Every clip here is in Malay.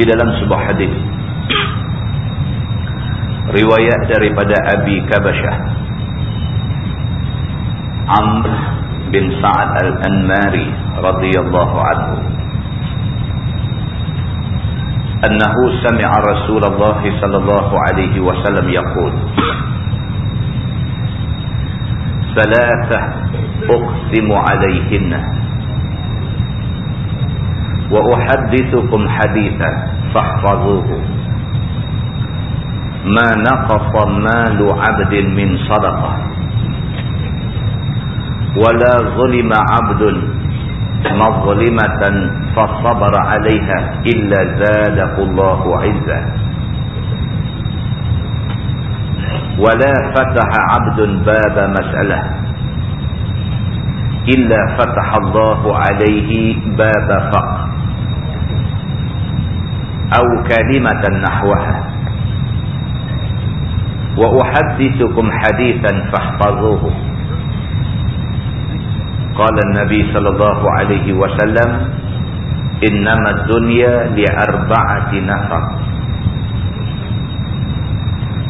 Di dalam sebuah hadis riwayat daripada Abi Kabasyah Amr bin Sa'ad Al-Anmari radhiyallahu anhu annahu sami'a Rasulullah sallallahu alaihi wasallam yaqul ثلاثة أقسم عليهن وأحدثكم حديثا فاحفظوه. ما نقص مال عبد من صدقة. ولا ظلم عبد مظلمة فصبر عليها إلا زاده الله عزا ولا فتح عبد باب مسألة. إلا فتح الله عليه باب فقر. أو كلمة نحوها. وأحدثكم حديثا فاحفظوه. قال النبي صلى الله عليه وسلم إنما الدنيا لأربعة نفر.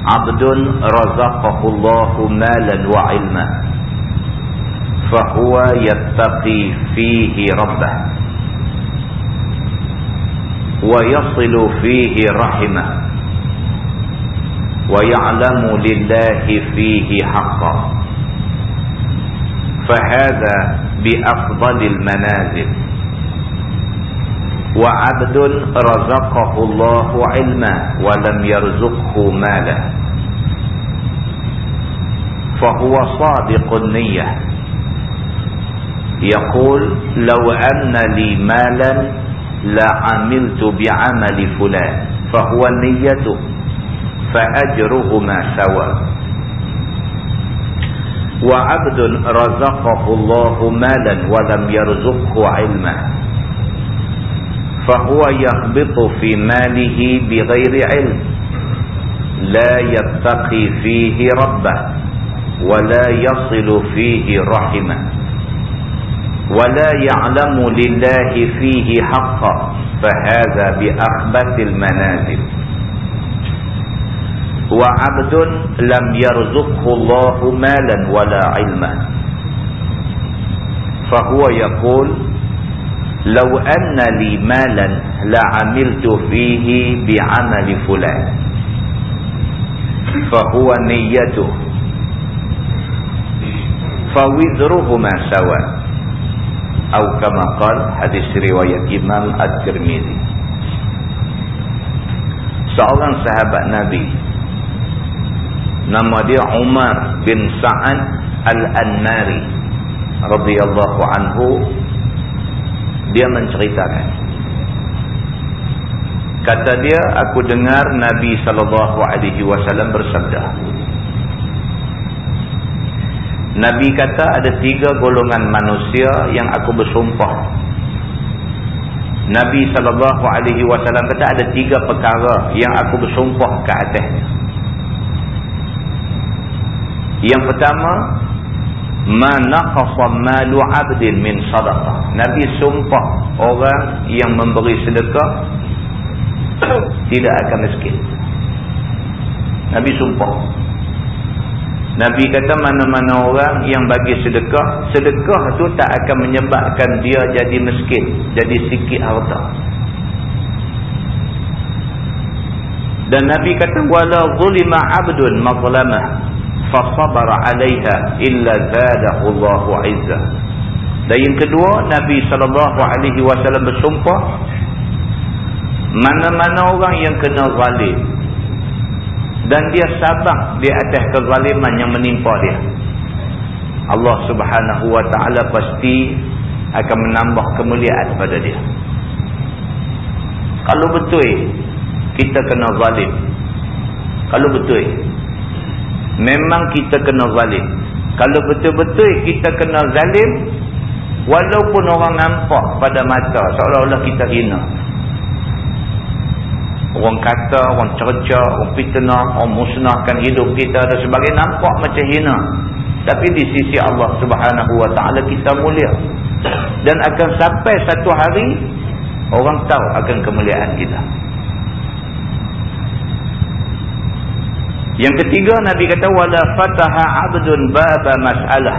عبد رزقه الله مالا وعلما فهو يتقي فيه ربه. ويصل فيه رحمة. ويعلم لله فيه حقا. فهذا بأفضل المنازل. وعبد رزقه الله علما ولم يرزقه مالا. فهو صادق النية. يقول لو أن لي مالا لعملت بعمل فلان فهو النية فأجرهما سواء وعبد رزقه الله مالا ولم يرزقه علما فهو يهبط في ماله بغير علم لا يتقي فيه ربه ولا يصل فيه رحمه. ولا يعلم لله فيه حقا فهذا بأخبث المنازل. وعبد لم يرزقه الله مالا ولا علما. فهو يقول لو أن لي مالا لعملت فيه بعمل فلان. فهو نيته. فوزرهما سواء atau kama qal hadis riwayat Imam At-Tirmizi. Seorang sahabat Nabi. Nama dia Umar bin Sa'ad Al-Anmari. Radhiyallahu anhu. Dia menceritakan. Kata dia aku dengar Nabi sallallahu alaihi wasallam bersabda Nabi kata ada tiga golongan manusia yang aku bersumpah. Nabi SAW kata ada tiga perkara yang aku bersumpah ke atasnya. Yang pertama, ma naqasa malu 'abdin min sadaqah. Nabi sumpah orang yang memberi sedekah tidak akan miskin. Nabi sumpah. Nabi kata mana-mana orang yang bagi sedekah, sedekah tu tak akan menyebabkan dia jadi miskin, jadi sikit harta. dan Nabi kata wala zulima 'abdun mazlamah fa sabara 'alayha illa zadahu Allahu 'izza dan yang kedua Nabi sallallahu alaihi wasallam bersumpah mana-mana orang yang kena zalim dan dia sabar di atas kezaliman yang menimpa dia. Allah subhanahu wa ta'ala pasti akan menambah kemuliaan pada dia. Kalau betul kita kena zalim. Kalau betul memang kita kena zalim. Kalau betul-betul kita kena zalim walaupun orang nampak pada mata seolah-olah kita hina orang kata, orang cerca, orang fitnah, orang musnahkan hidup kita dan sebagainya nampak macam hina. Tapi di sisi Allah subhanahu wa ta'ala kita mulia. Dan akan sampai satu hari orang tahu akan kemuliaan kita. Yang ketiga Nabi kata wala fataha abdun baba mas'alah.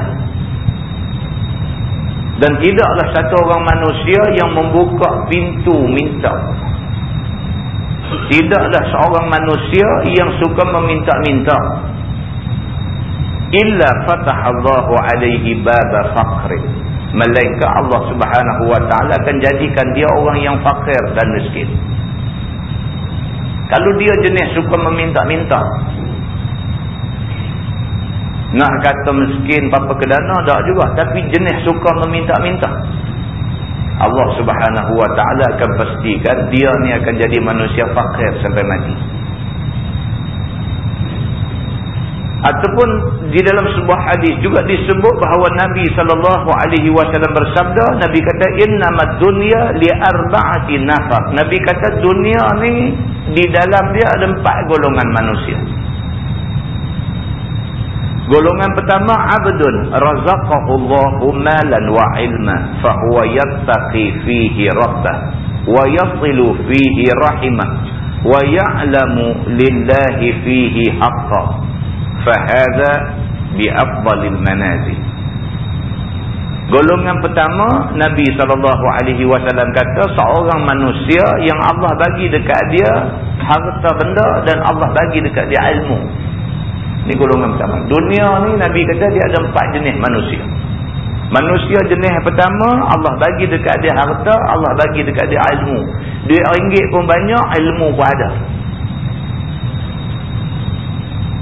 Dan tidaklah satu orang manusia yang membuka pintu minta tidaklah seorang manusia yang suka meminta-minta. Illa fatahallahu alaihi baba faqri. Melainkan Allah subhanahu wa ta'ala akan jadikan dia orang yang fakir dan miskin. Kalau dia jenis suka meminta-minta nak kata miskin apa kedana tak juga. Tapi jenis suka meminta-minta Allah subhanahu wa ta'ala akan pastikan dia ni akan jadi manusia fakir sampai mati. Ataupun di dalam sebuah hadis juga disebut bahawa Nabi wasallam bersabda Nabi kata innamad dunya li arba'ati nafar Nabi kata dunia ni di dalam dia ada empat golongan manusia golongan pertama abdun. Razaqahu Allahu malan wa ilma fa huwa yattaqi fihi rabbah. Wa yasilu fihi rahimah. Wa ya'lamu lillahi fihi haqqan fahadha biafdalil manazil. Golongan pertama Nabi SAW kata seorang manusia yang Allah bagi dekat dia harta benda dan Allah bagi dekat dia ilmu ni golongan pertama. Dunia ni Nabi kata dia ada empat jenis manusia. Manusia jenis pertama Allah bagi dekat dia harta Allah bagi dekat dia ilmu. Duit ringgit pun banyak ilmu pun ada.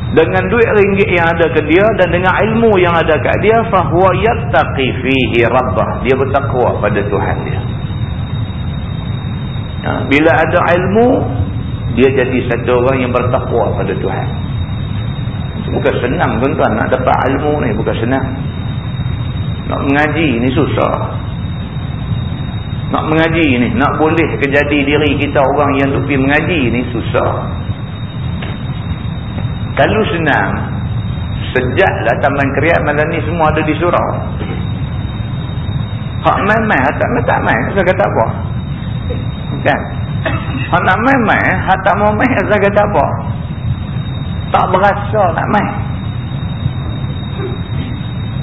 Dengan duit ringgit yang ada ke dia dan dengan ilmu yang ada kat dia fahuwa yattaqi fihi rabbah. Dia bertakwa pada Tuhan dia. Ya, bila ada ilmu dia jadi satu orang yang bertakwa pada Tuhan bukan senang tuan-tuan nak dapat ilmu ni bukan senang nak mengaji ni susah nak mengaji ni nak boleh kejadi diri kita orang yang tupi mengaji ni susah kalau senang, sejaklah Taman Keriat malam ni semua ada di surau. Hak main-main, hak tak main, tak main. Saya kata apa? Kan? Hak nak main-main, hak tak mau main, saya kata apa? Tak berasa nak main.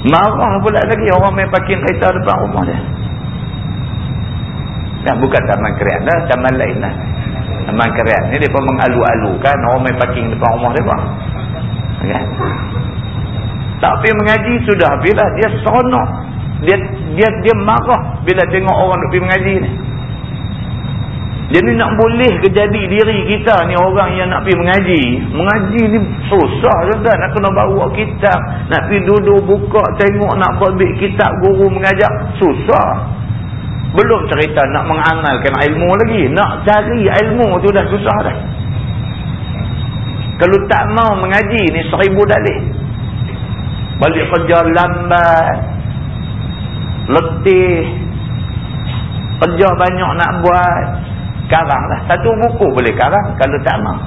Marah pula lagi orang main parking kereta depan rumah dia. Dan bukan Taman Keriat lah, Taman lain lah. Taman Keriat ni dia pun mengalu-alukan orang main parking depan rumah dia pun. Ya. Tak pergi mengaji sudah bila dia seronok. Dia dia dia marah bila tengok orang pergi mengaji ni. Jadi nak boleh kejadi diri kita ni orang yang nak pergi mengaji. Mengaji ni susah juga. Nak kena bawa kitab. Nak pergi duduk buka tengok nak berbik kitab guru mengajak. Susah. Belum cerita nak mengamalkan ilmu lagi. Nak cari ilmu tu dah susah dah. Kalau tak mau mengaji ni seribu dalih. Balik kerja lambat. Letih. Kerja banyak nak buat. Karang lah. Satu buku boleh karang kalau tak mau.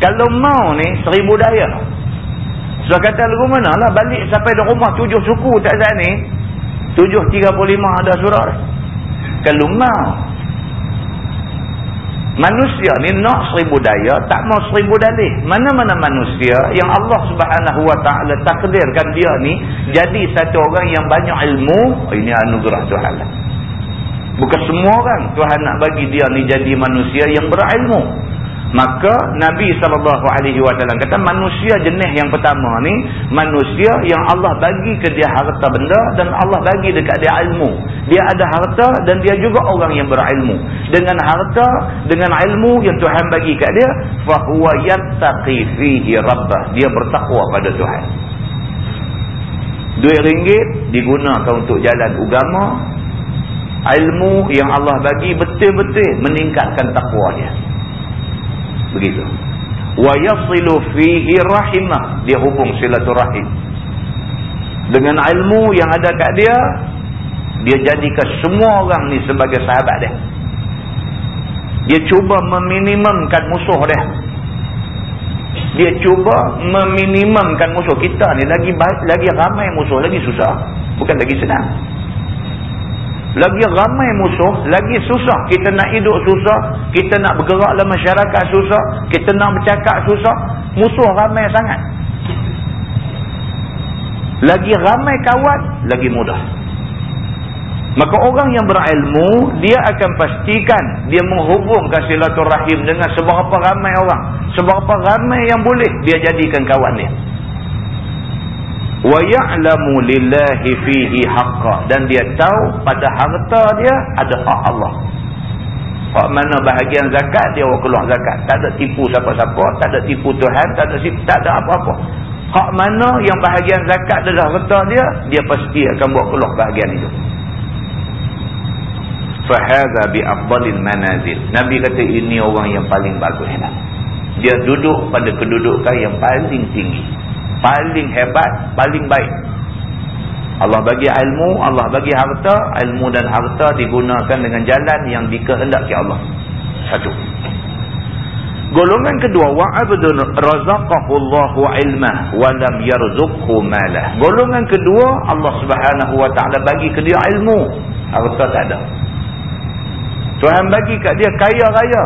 Kalau mau ni seribu daya. Sudah kata lagu mana lah. Balik sampai di rumah tujuh suku tak saat ni. Tujuh tiga puluh lima ada surah. Kalau mau. Manusia ni nak seribu daya, tak mau seribu dalih. Mana-mana manusia yang Allah subhanahu wa ta'ala takdirkan dia ni jadi satu orang yang banyak ilmu, oh, ini anugerah Tuhan lah. Bukan semua orang Tuhan nak bagi dia ni jadi manusia yang berilmu. Maka Nabi SAW kata manusia jenis yang pertama ni manusia yang Allah bagi ke dia harta benda dan Allah bagi dekat dia ilmu. Dia ada harta dan dia juga orang yang berilmu. Dengan harta, dengan ilmu yang Tuhan bagi kat dia, fahuwa yattaqi fihi rabbah. Dia bertakwa pada Tuhan. Duit ringgit digunakan untuk jalan agama. Ilmu yang Allah bagi betul-betul meningkatkan takwa dia. Begitu. Wa yasilu fihi rahimah. Dia hubung silaturahim. Dengan ilmu yang ada kat dia dia jadikan semua orang ni sebagai sahabat dia. Dia cuba meminimumkan musuh dia. Dia cuba meminimumkan musuh. Kita ni lagi lagi ramai musuh lagi susah. Bukan lagi senang lagi ramai musuh, lagi susah. Kita nak hidup susah, kita nak bergerak dalam masyarakat susah, kita nak bercakap susah, musuh ramai sangat. Lagi ramai kawan, lagi mudah. Maka orang yang berilmu, dia akan pastikan dia menghubungkan silaturahim dengan seberapa ramai orang. Seberapa ramai yang boleh dia jadikan kawan dia wa ya'lamu lillahi fihi haqqa dan dia tahu pada harta dia ada hak Allah. Hak mana bahagian zakat dia orang keluar zakat. Tak ada tipu siapa-siapa, tak ada tipu Tuhan, tak ada tak ada apa-apa. Hak mana yang bahagian zakat adalah harta dia, dia pasti akan buat keluar bahagian itu. Fahadha bi afdalil manazil. Nabi kata ini orang yang paling bagus. Dia duduk pada kedudukan yang paling tinggi paling hebat, paling baik. Allah bagi ilmu, Allah bagi harta, ilmu dan harta digunakan dengan jalan yang dikehendaki Allah. Satu. Golongan kedua, wa'abdun razaqahu Allahu ilmah wa lam yarzuqhu malah. Golongan kedua, Allah Subhanahu wa taala bagi ke dia ilmu, harta tak ada. Tuhan bagi kat dia kaya raya.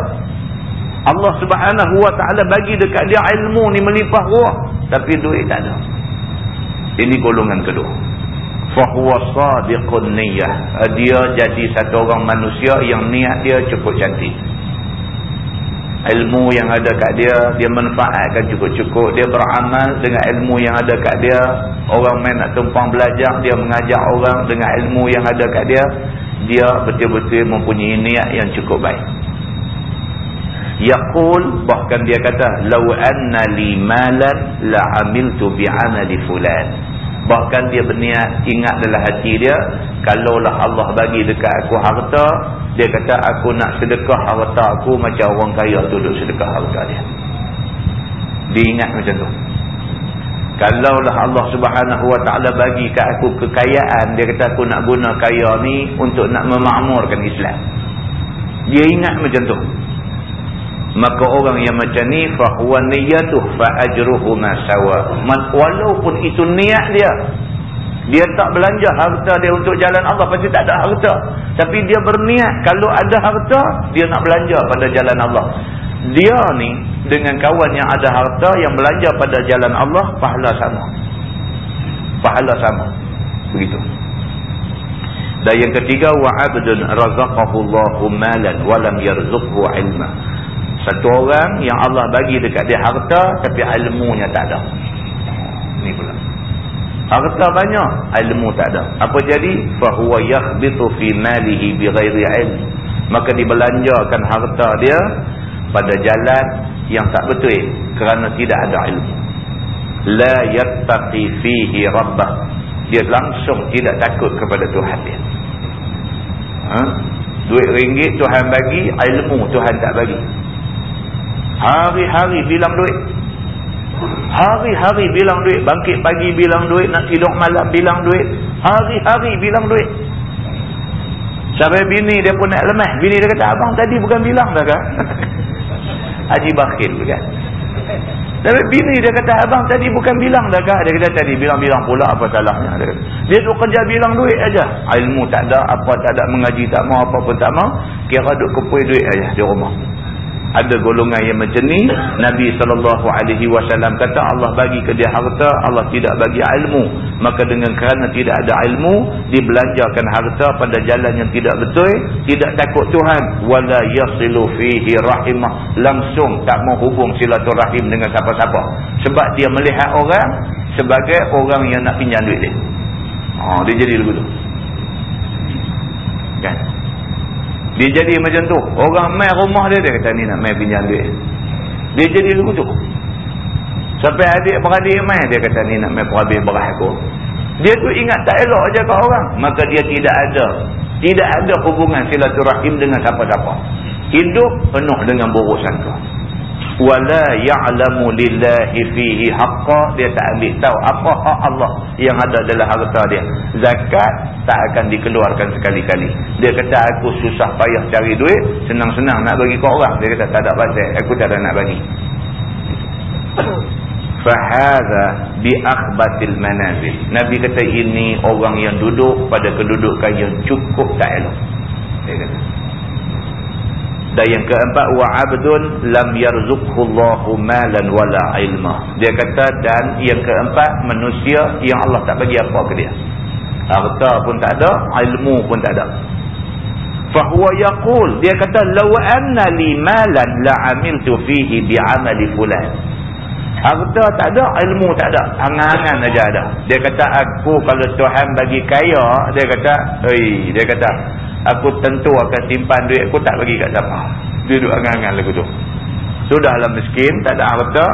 Allah Subhanahu wa taala bagi dekat dia ilmu ni melimpah ruah tapi duit tak ada. Ini golongan kedua. Fahuwa sadiqun niyah. Dia jadi satu orang manusia yang niat dia cukup cantik. Ilmu yang ada kat dia dia manfaatkan cukup-cukup. Dia beramal dengan ilmu yang ada kat dia. Orang main nak tumpang belajar dia mengajar orang dengan ilmu yang ada kat dia. Dia betul-betul mempunyai niat yang cukup baik Yaqul bahkan dia kata law anna li malan la amiltu bi amali fulan. Bahkan dia berniat ingat dalam hati dia kalaulah Allah bagi dekat aku harta, dia kata aku nak sedekah harta aku macam orang kaya tu duk sedekah harta dia. Dia ingat macam tu. Kalaulah Allah Subhanahu Wa Taala bagi kat aku kekayaan, dia kata aku nak guna kaya ni untuk nak memakmurkan Islam. Dia ingat macam tu maka orang yang macam ni fahuwa niyatuh fa ajruhu ma sawa. Walaupun itu niat dia dia tak belanja harta dia untuk jalan Allah pasti tak ada harta. Tapi dia berniat kalau ada harta dia nak belanja pada jalan Allah. Dia ni dengan kawan yang ada harta yang belanja pada jalan Allah pahala sama. Pahala sama. Begitu. Dan yang ketiga wa abdun razaqahu Allahu malan wa lam yarzuqhu ilma satu orang yang Allah bagi dekat dia harta tapi ilmunya tak ada. Ni pula. Harta banyak, ilmu tak ada. Apa jadi? Fahuwa yakhbitu fi malihi bighairi ilm. Maka dibelanjakan harta dia pada jalan yang tak betul kerana tidak ada ilmu. La yattaqi fihi rabbah. Dia langsung tidak takut kepada Tuhan dia. Ha? Duit ringgit Tuhan bagi, ilmu Tuhan tak bagi. Hari-hari bilang duit. Hari-hari bilang duit. Bangkit pagi bilang duit. Nak tidur malam bilang duit. Hari-hari bilang duit. Sampai bini dia pun nak lemah. Bini dia kata, abang tadi bukan bilang dah kan? Haji Bakil bukan? Tapi bini dia kata, abang tadi bukan bilang dah kan? Dia kata, tadi bilang-bilang pula apa salahnya. Dia, dia tu kerja bilang duit aja. Ilmu tak ada, apa tak ada, mengaji tak mau, apa pun tak mau. Kira duk kepui duit aja di rumah. Ada golongan yang macam ni Nabi SAW kata Allah bagi ke dia harta Allah tidak bagi ilmu. Maka dengan kerana tidak ada ilmu dibelanjakan harta pada jalan yang tidak betul tidak takut Tuhan. Wala yasilu fihi rahimah. Langsung tak mau hubung silaturahim dengan siapa-siapa. Sebab dia melihat orang sebagai orang yang nak pinjam duit dia. Ha, dia jadi begitu kan dia jadi macam tu. Orang main rumah dia, dia kata ni nak main pinjam duit. Dia jadi begitu. Sampai adik-beradik main, dia kata ni nak main perhabis beras aku. Dia tu ingat tak elok aja kat orang. Maka dia tidak ada. Tidak ada hubungan silaturahim dengan siapa-siapa. Hidup penuh dengan buruk sangka wala ya'lamu lillahi fihi haqqa. Dia tak ambil tahu apa hak Allah yang ada dalam harta dia. Zakat tak akan dikeluarkan sekali-kali. Dia kata aku susah payah cari duit senang-senang nak bagi ke orang. Dia kata tak ada pasal aku tak ada nak bagi. Fahadha bi akhbatil manazil. Nabi kata ini orang yang duduk pada kedudukan yang cukup tak elok. Dia kata dan yang keempat wa abdun lam yarzuqhullahu malan wala ilma. Dia kata dan yang keempat manusia yang Allah tak bagi apa ke dia. Harta pun tak ada, ilmu pun tak ada. Fa huwa yaqul dia kata law anna li malan la amiltu fihi bi amali fulan. Harta tak ada, ilmu tak ada, angan-angan aja ada. Dia kata aku kalau Tuhan bagi kaya, dia kata, "Oi," dia kata, aku tentu akan simpan duit aku tak bagi kat siapa. Dia duduk angan-angan lagu tu. Sudahlah miskin tak ada harta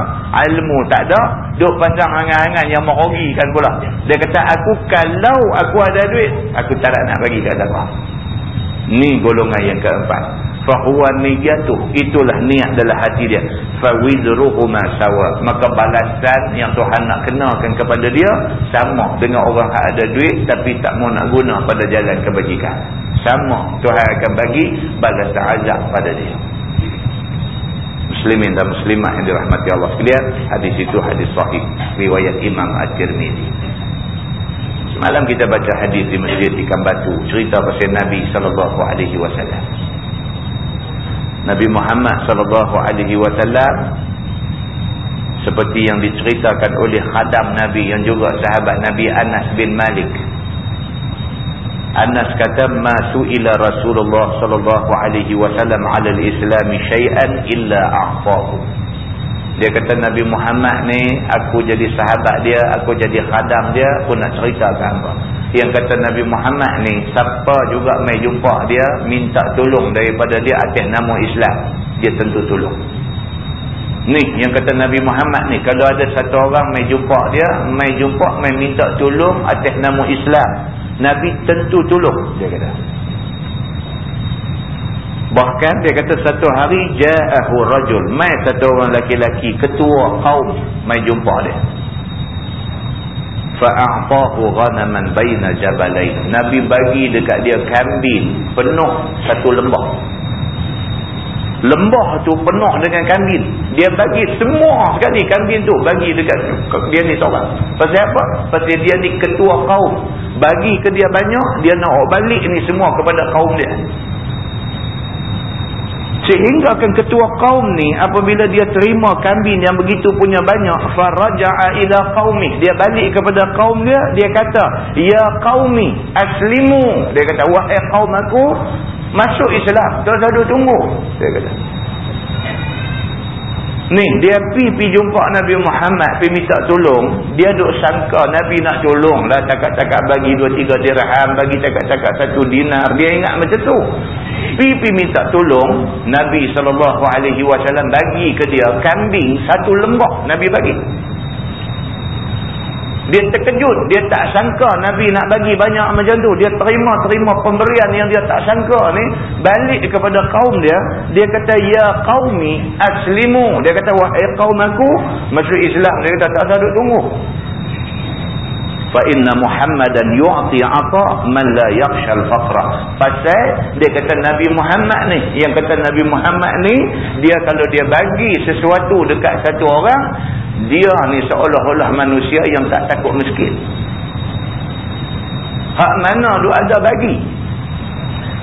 ilmu tak ada duduk pandang angan-angan yang merogikan pula. Dia kata aku kalau aku ada duit aku tak nak bagi kat siapa. Ni golongan yang keempat. Fahuwa niyatuh itulah niat dalam hati dia. Fawidruhuma sawa. Maka balasan yang Tuhan nak kenakan kepada dia sama dengan orang yang ada duit tapi tak mau nak guna pada jalan kebajikan sama Tuhan akan bagi balas azab pada dia. Muslimin dan muslimat yang dirahmati Allah sekalian hadis itu hadis sahih riwayat Imam At-Tirmidzi semalam kita baca hadis di masjid ikan batu cerita pasal Nabi sallallahu alaihi wasallam. Nabi Muhammad sallallahu alaihi wasallam seperti yang diceritakan oleh khadam Nabi yang juga sahabat Nabi Anas bin Malik. Anas kata ma suila Rasulullah sallallahu alaihi wasallam 'ala al-islam syai'an illa a'tahu. Dia kata Nabi Muhammad ni aku jadi sahabat dia, aku jadi khadam dia, aku nak ceritakan apa yang kata Nabi Muhammad ni siapa juga mai jumpa dia minta tolong daripada dia atas nama Islam dia tentu tolong ni yang kata Nabi Muhammad ni kalau ada satu orang mai jumpa dia mai jumpa mai minta tolong atas nama Islam Nabi tentu tolong dia kata. Bahkan dia kata satu hari ja'ahu rajul. Mai satu orang laki-laki ketua kaum mai jumpa dia. Fa'a'tahu ghanaman baina jabalain. Nabi bagi dekat dia kambing penuh satu lembah. Lembah tu penuh dengan kambing dia bagi semua sekali kambing tu bagi dekat dia ni seorang. Pasal apa? Pasal dia ni ketua kaum. Bagi ke dia banyak dia nak balik ni semua kepada kaum dia. Sehingga kan ketua kaum ni apabila dia terima kambing yang begitu punya banyak faraja'a ila qaumi. Dia balik kepada kaum dia dia kata ya qaumi aslimu. Dia kata wahai kaum aku masuk Islam. Tak usah tunggu. Dia kata Ni dia pi pi jumpa Nabi Muhammad pi minta tolong, dia duk sangka Nabi nak tolong lah cakap-cakap bagi 2 3 dirham, bagi cakap-cakap satu dinar. Dia ingat macam tu. Pi pi minta tolong, Nabi wasallam bagi ke dia kambing satu lembah Nabi bagi. Dia terkejut. Dia tak sangka Nabi nak bagi banyak macam tu. Dia terima-terima pemberian yang dia tak sangka ni. Balik kepada kaum dia. Dia kata, Ya qaumi aslimu. Dia kata, Wahai kaum aku. Masuk Islam. Dia kata, tak sadut tunggu. Fa inna Muhammadan yu'ti 'ata man la yakhsha al-faqra. Pasal dia kata Nabi Muhammad ni, yang kata Nabi Muhammad ni, dia kalau dia bagi sesuatu dekat satu orang, dia ni seolah-olah manusia yang tak takut miskin hak mana tu ada bagi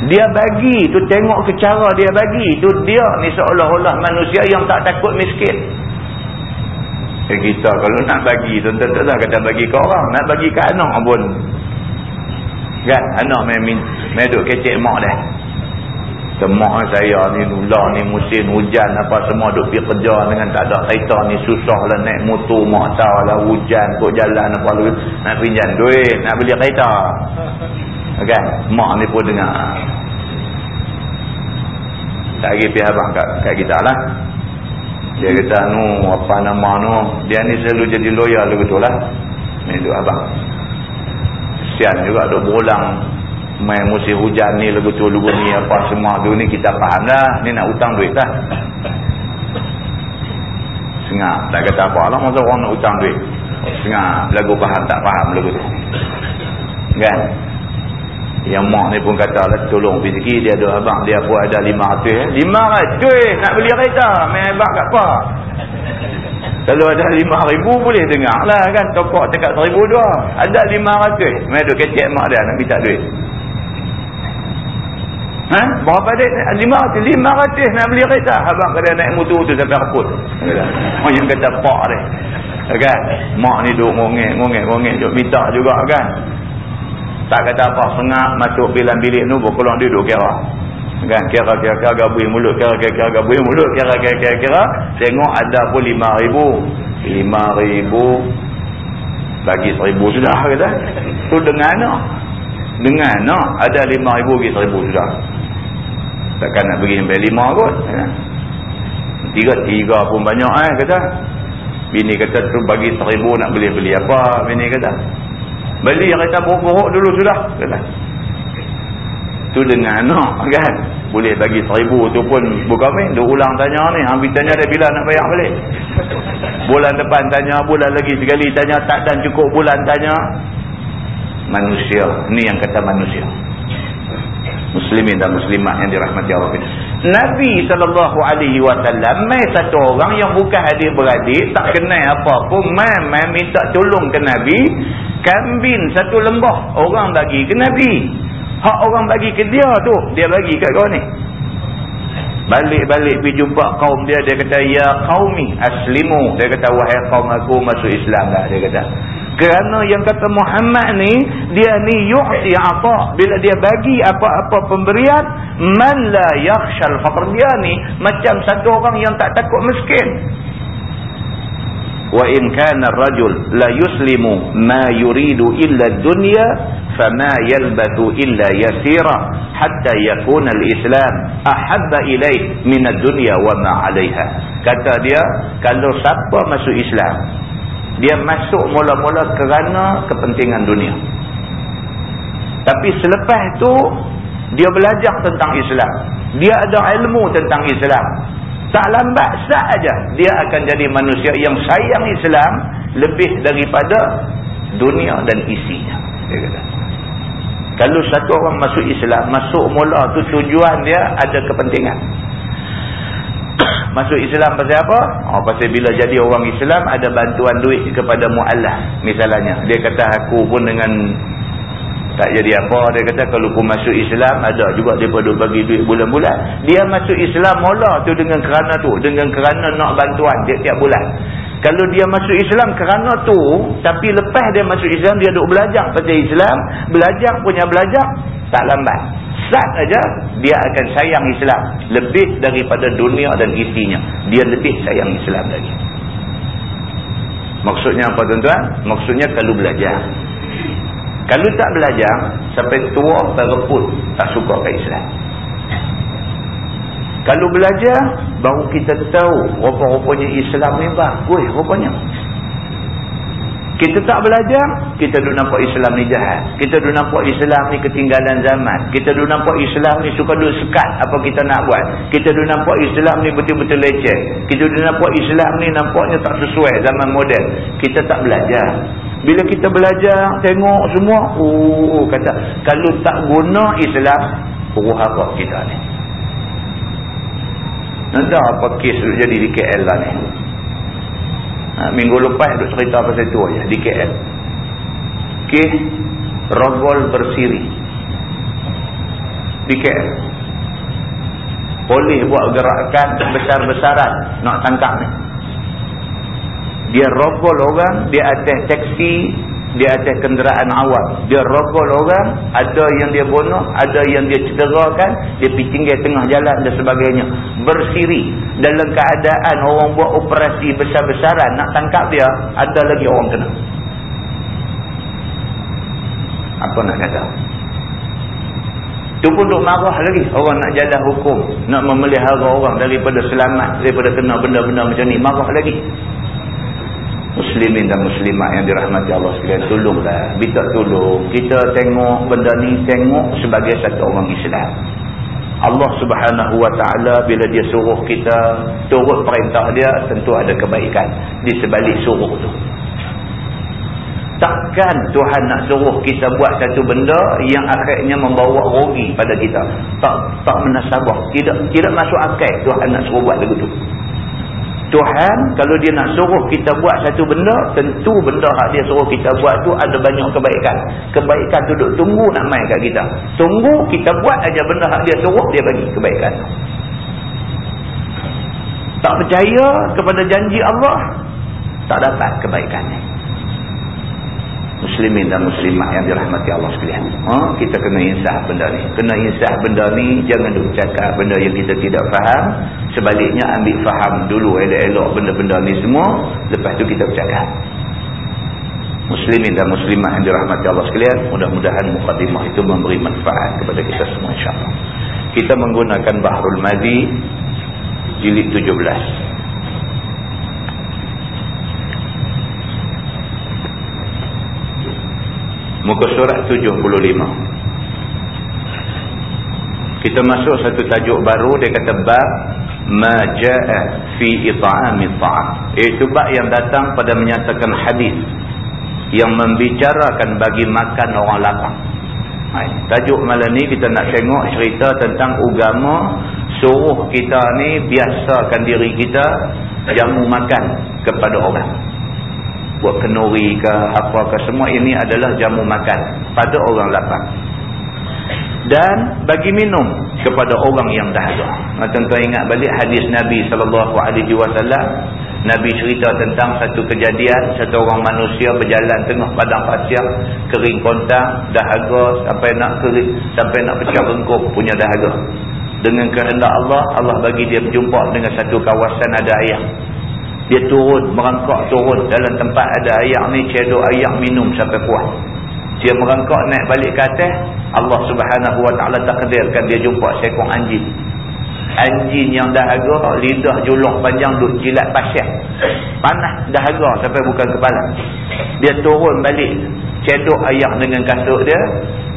Dia bagi tu tengok ke cara dia bagi tu dia ni seolah-olah manusia yang tak takut miskin. Eh, kita kalau nak bagi tuan-tuan tak kata bagi ke orang. Nak bagi ke anak pun. Kan? Anak main, main duk kecek mak dah. Semak saya ni nulah ni musim hujan apa semua duk pergi kerja dengan tak ada kereta ni susah lah naik motor mak tahu lah hujan kok jalan apa lagi nak pinjam duit nak beli kereta kan mak ni pun dengar tak lagi pihak abang kat, kat kita lah dia kata nu apa nama nu dia ni selalu jadi lah betul lah. Ni tu abang. Kesian juga duk berulang main musim hujan ni lagu tu lagu ni apa semua. Tu ni kita faham lah ni nak hutang duit lah sengah. Tak kata apa. Lah masa orang nak hutang duit. Sengah. Lagu faham tak faham lagu tu. Kan yang mak ni pun kata lah tolong rezeki dia ada abang dia pun ada 500 eh. 500 nak beli kereta main abang kat apa kalau ada 5,000 boleh dengar lah kan tokok 1,000 dua ada 500 main duk kecek mak dia nak minta duit Ha? Berapa dia? Lima ratus. Lima ratus nak beli kereta. Abang kena naik motor tu sampai reput. Oh, yang kata pak dia. Kan? Mak ni duk ngongek, ngongek, ngongek. Duk minta juga kan? Tak kata apa. Sengak masuk bilang bilik tu. Berkulong dia duk kira. Kan? Kira-kira gabui mulut. Kira-kira gabui mulut. Kira-kira. Tengok ada pun lima ribu. Lima ribu. Bagi seribu sudah kata. Tu dengan nak. Dengan nak. Ada lima ribu bagi seribu sudah. Takkan nak bagi sampai lima kot. Ya. Tiga, tiga pun banyak eh kata. Bini kata tu bagi seribu nak beli-beli apa. Bini kata. Beli kata buruk-buruk dulu sudah. Kata. Tu dengan anak kan. Boleh bagi seribu tu pun bukan main. Dia ulang tanya ni. Habis tanya dia bila nak bayar balik. Bulan depan tanya. Bulan lagi sekali tanya. Tak dan cukup bulan tanya. Manusia. Ni yang kata manusia muslimin dan muslimat yang dirahmati Allah Nabi SAW mai satu orang yang bukan adik-beradik tak kenal apa pun mai minta tolong ke Nabi kambing satu lembah orang bagi ke Nabi hak orang bagi ke dia tu dia bagi kat kau ni balik-balik pergi jumpa kaum dia dia kata ya qaumi aslimu dia kata wahai kaum aku masuk Islam lah dia kata kerana yang kata Muhammad ni, dia ni yuhti apa. Bila dia bagi apa-apa pemberian, man la yakhshal faqr. Dia ni macam satu orang yang tak takut miskin. Wa in kana ar-rajul la yuslimu ma yuridu illa ad-dunya fama yalbathu illa yasira hatta yakuna al-islam ahabba ilayhi min ad-dunya wa ma 'alayha. Kata dia, kalau siapa masuk Islam, dia masuk mula-mula kerana kepentingan dunia. Tapi selepas itu, dia belajar tentang Islam. Dia ada ilmu tentang Islam. Tak lambat saja dia akan jadi manusia yang sayang Islam lebih daripada dunia dan isinya. Dia kata. Kalau satu orang masuk Islam, masuk mula tu tujuan dia ada kepentingan. Masuk Islam pasal apa? Oh, pasal bila jadi orang Islam ada bantuan duit kepada mu'allah. Misalnya. Dia kata aku pun dengan tak jadi apa. Dia kata kalau pun masuk Islam ada juga dia perlu bagi duit bulan-bulan. Dia masuk Islam mula tu dengan kerana tu. Dengan kerana nak bantuan tiap-tiap bulan. Kalau dia masuk Islam kerana tu. Tapi lepas dia masuk Islam dia duk belajar pasal Islam. Belajar punya belajar. Tak lambat zat aja dia akan sayang Islam lebih daripada dunia dan isinya dia lebih sayang Islam lagi maksudnya apa tuan-tuan maksudnya kalau belajar kalau tak belajar sampai tua terpun tak suka ke Islam kalau belajar baru kita tahu rupa-rupanya Islam ni bagus rupanya kita tak belajar, kita duk nampak Islam ni jahat. Kita duk nampak Islam ni ketinggalan zaman. Kita duk nampak Islam ni suka duk sekat apa kita nak buat. Kita duk nampak Islam ni betul-betul leceh. Kita duk nampak Islam ni nampaknya tak sesuai zaman moden. Kita tak belajar. Bila kita belajar, tengok semua, oh kata, kalau tak guna Islam, peruh apa kita ni? Nanti apa kes jadi di KL lah ni? Ha, minggu lepas duk cerita pasal itu aja di KL. Kes rogol bersiri. PKL polis buat gerakan besar-besaran nak tangkap ni dia rogol orang di atas teksi di atas kenderaan awam dia rogol orang ada yang dia bunuh ada yang dia cederakan dia pergi tinggal tengah jalan dan sebagainya. Bersiri dalam keadaan orang buat operasi besar-besaran nak tangkap dia ada lagi orang kena. Apa nak kata? Tu pun duk marah lagi. Orang nak jalan hukum nak memelihara orang daripada selamat daripada kena benda-benda macam ni marah lagi muslimin dan muslimat yang dirahmati Allah sekalian tolonglah. Minta tolong. Kita tengok benda ni tengok sebagai satu orang Islam. Allah subhanahu wa ta'ala bila dia suruh kita turut perintah dia tentu ada kebaikan. Di sebalik suruh tu. Takkan Tuhan nak suruh kita buat satu benda yang akhirnya membawa rugi pada kita. Tak tak menasabah. Tidak tidak masuk akal Tuhan nak suruh buat begitu Tuhan kalau dia nak suruh kita buat satu benda tentu benda hak dia suruh kita buat tu ada banyak kebaikan. Kebaikan tu duduk tunggu nak main kat kita. Tunggu kita buat aja benda hak dia suruh dia bagi kebaikan. Tak percaya kepada janji Allah tak dapat kebaikan ni muslimin dan muslimat yang dirahmati Allah sekalian. Ha? Kita kena insah benda ni. Kena insah benda ni, jangan duk cakap benda yang kita tidak faham. Sebaliknya ambil faham dulu elok-elok benda-benda ni semua. Lepas tu kita bercakap. Muslimin dan muslimat yang dirahmati Allah sekalian, mudah-mudahan mukadimah itu memberi manfaat kepada kita semua insyaAllah. Kita menggunakan Bahrul Madi jilid 17. Muka surat 75 kita masuk satu tajuk baru dia kata bab maja'a fi it'ami ta'am. Iaitu bab yang datang pada menyatakan hadis yang membicarakan bagi makan orang lapang. Hai. tajuk malam ni kita nak tengok cerita tentang agama suruh kita ni biasakan diri kita jamu makan kepada orang buat kenuri ke apa ke semua ini adalah jamu makan pada orang lapar dan bagi minum kepada orang yang dahaga tuan-tuan ingat balik hadis Nabi SAW Nabi cerita tentang satu kejadian satu orang manusia berjalan tengah padang pasir kering kontang dahaga sampai nak kering sampai nak pecah bengkok punya dahaga. Dengan kehendak Allah Allah bagi dia berjumpa dengan satu kawasan ada air dia turun, merangkak turun dalam tempat ada air ni, cedok air minum sampai puas. Dia merangkak naik balik ke atas, Allah subhanahu wa ta'ala takdirkan dia jumpa seekor anjing. Anjing yang dahaga, lidah julung panjang duk jilat pasir. Panas dahaga sampai bukan kepala. Dia turun balik, cedok air dengan kasut dia,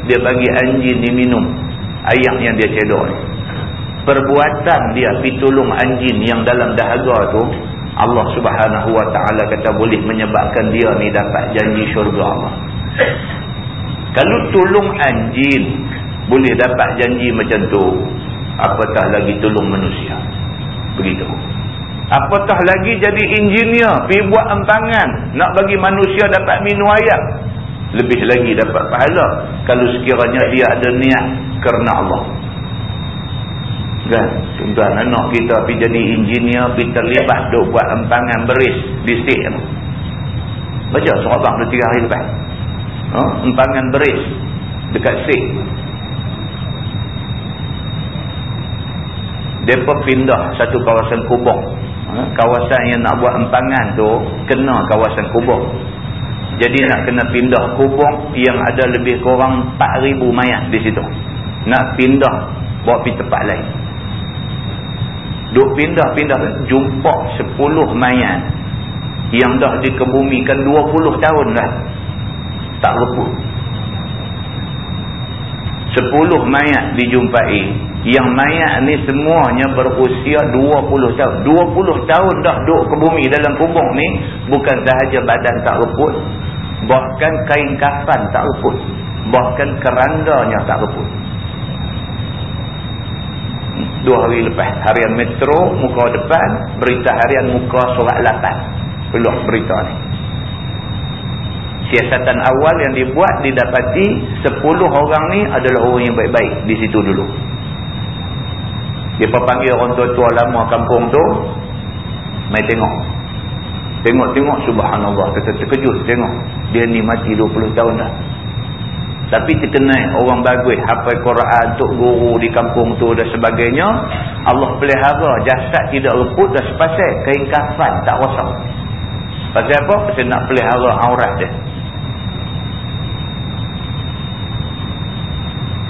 dia bagi anjing ni minum air yang dia cedok ni. Perbuatan dia pitulung anjing yang dalam dahaga tu Allah subhanahu wa ta'ala kata boleh menyebabkan dia ni dapat janji syurga Allah. Kalau tolong anjing boleh dapat janji macam tu, apatah lagi tolong manusia. Begitu. Apatah lagi jadi engineer, pergi buat empangan, nak bagi manusia dapat minum air. Lebih lagi dapat pahala kalau sekiranya dia ada niat kerana Allah kan? Tuan anak kita pergi jadi engineer pergi terlibat duk buat empangan beris di stik baca surat bang tiga hari lepas. Ha? empangan beris dekat stik mereka pindah satu kawasan kubung ha? kawasan yang nak buat empangan tu kena kawasan kubung jadi nak kena pindah kubung yang ada lebih kurang 4,000 mayat di situ. Nak pindah bawa pergi tempat lain duk pindah-pindah jumpa 10 mayat yang dah dikebumikan 20 tahun dah. Tak leput. 10 mayat dijumpai. Yang mayat ni semuanya berusia 20 tahun. 20 tahun dah duk ke bumi dalam kubung ni bukan sahaja badan tak leput bahkan kain kafan tak leput bahkan kerandanya tak leput dua hari lepas. Harian metro muka depan. Berita harian muka surat 8 peluh berita ni. Siasatan awal yang dibuat didapati 10 orang ni adalah orang yang baik-baik di situ dulu. Dia panggil orang tua-tua lama kampung tu mai tengok. Tengok-tengok subhanallah kata terkejut. Tengok dia ni mati 20 tahun dah tapi terkenal orang bagus hafal Quran untuk guru di kampung tu dan sebagainya Allah pelihara jasad tidak reput dan sepasal kain kafan tak rosak. Pasal apa? pasal nak pelihara aurat dia.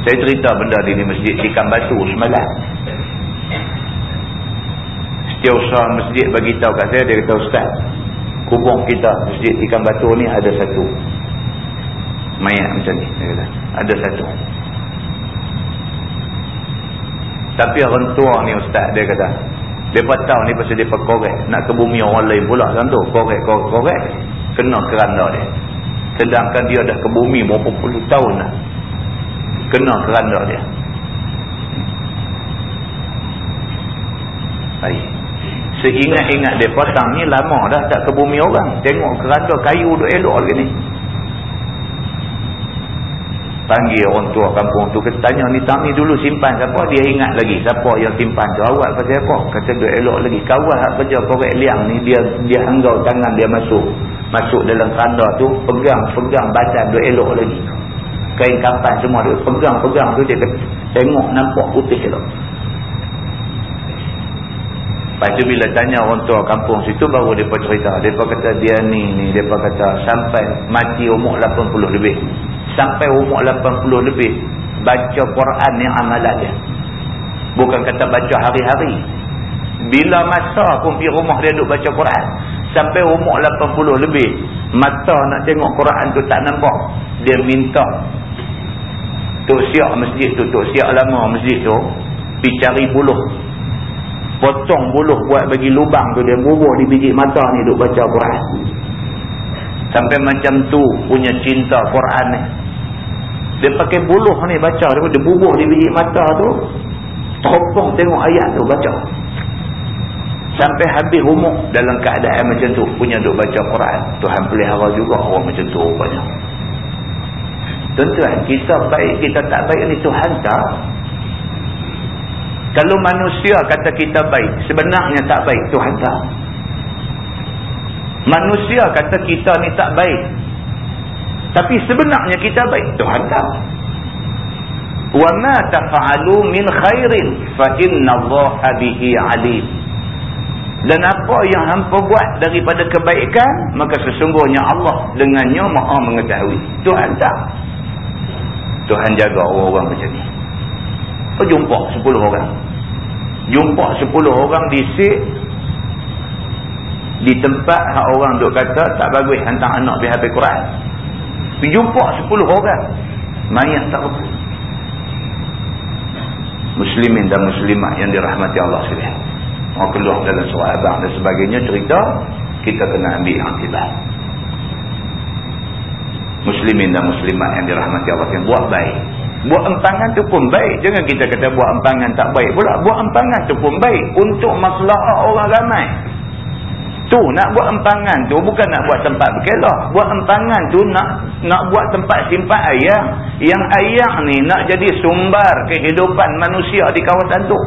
Saya cerita benda di masjid di Kambatu semalam. Setiausaha masjid bagi tahu kat saya dia kata ustaz kubur kita masjid ikan batu ni ada satu mayat macam ni kata. Ada satu. Tapi orang tua ni ustaz dia kata dia tahu ni pasal dia korek. Nak ke bumi orang lain pula kan tu. Korek korek korek. Kena keranda dia. Sedangkan dia dah ke bumi berapa puluh tahun dah. Kena keranda dia. Baik. Seingat-ingat dia potang ni lama dah tak ke bumi orang. Tengok keranda kayu duk elok lagi ni. Panggil orang tua kampung tu. Tanya ni tami dulu simpan siapa. Dia ingat lagi siapa yang simpan tu. Awak pasal apa? Kata duk elok lagi. Kawal hak kerja korek liang ni. Dia dia hanggau tangan dia masuk. Masuk dalam keranda tu. Pegang-pegang badan duk elok lagi. Kain kapan semua dia pegang-pegang tu. Dia tengok nampak putih elok. Lepas tu bila tanya orang tua kampung situ baru mereka cerita. Mereka kata dia ni ni. Mereka kata sampai mati umur 80 lebih. Sampai umur 80 lebih. Baca Quran yang amalan dia. Bukan kata baca hari-hari. Bila masa pun pergi rumah dia duduk baca Quran. Sampai umur 80 lebih. Mata nak tengok Quran tu tak nampak. Dia minta. Tok siap masjid tu. Tok siap lama masjid tu. Pergi cari buluh potong buluh buat bagi lubang tu dia bubur di biji mata ni duk baca Quran sampai macam tu punya cinta Quran ni dia pakai buluh ni baca dia, bubur di biji mata tu teropong tengok ayat tu baca sampai habis umur dalam keadaan macam tu punya duk baca Quran Tuhan pelihara juga orang macam tu rupanya tuan-tuan kita baik kita tak baik ni Tuhan tak kalau manusia kata kita baik, sebenarnya tak baik. Tuhan tahu. Manusia kata kita ni tak baik Tapi sebenarnya kita baik. Tuhan tahu. وَمَا تَفَعَلُوا مِنْ خَيْرٍ فَإِنَّ اللَّهَ بِهِ عَلِيمٍ Dan apa yang hampa buat daripada kebaikan, maka sesungguhnya Allah dengannya maha mengetahui. Tuhan tahu. Tuhan jaga orang-orang macam ni. Kau jumpa 10 orang. Jumpa 10 orang di sik. Di tempat hak orang duk kata tak bagus hantar anak pergi habis Quran. Pergi jumpa 10 orang. Mayat tak apa. Muslimin dan muslimat yang dirahmati Allah sekalian. Mau keluar dalam surah abang dan sebagainya cerita. Kita kena ambil akibat. Muslimin dan muslimat yang dirahmati Allah sekalian. Buat baik. Buat empangan tu pun baik. Jangan kita kata buat empangan tak baik pula. Buat empangan tu pun baik. Untuk masalah orang ramai. Tu nak buat empangan tu bukan nak buat tempat berkelah. Buat empangan tu nak nak buat tempat simpan air. Yang air ni nak jadi sumber kehidupan manusia di kawasan tu.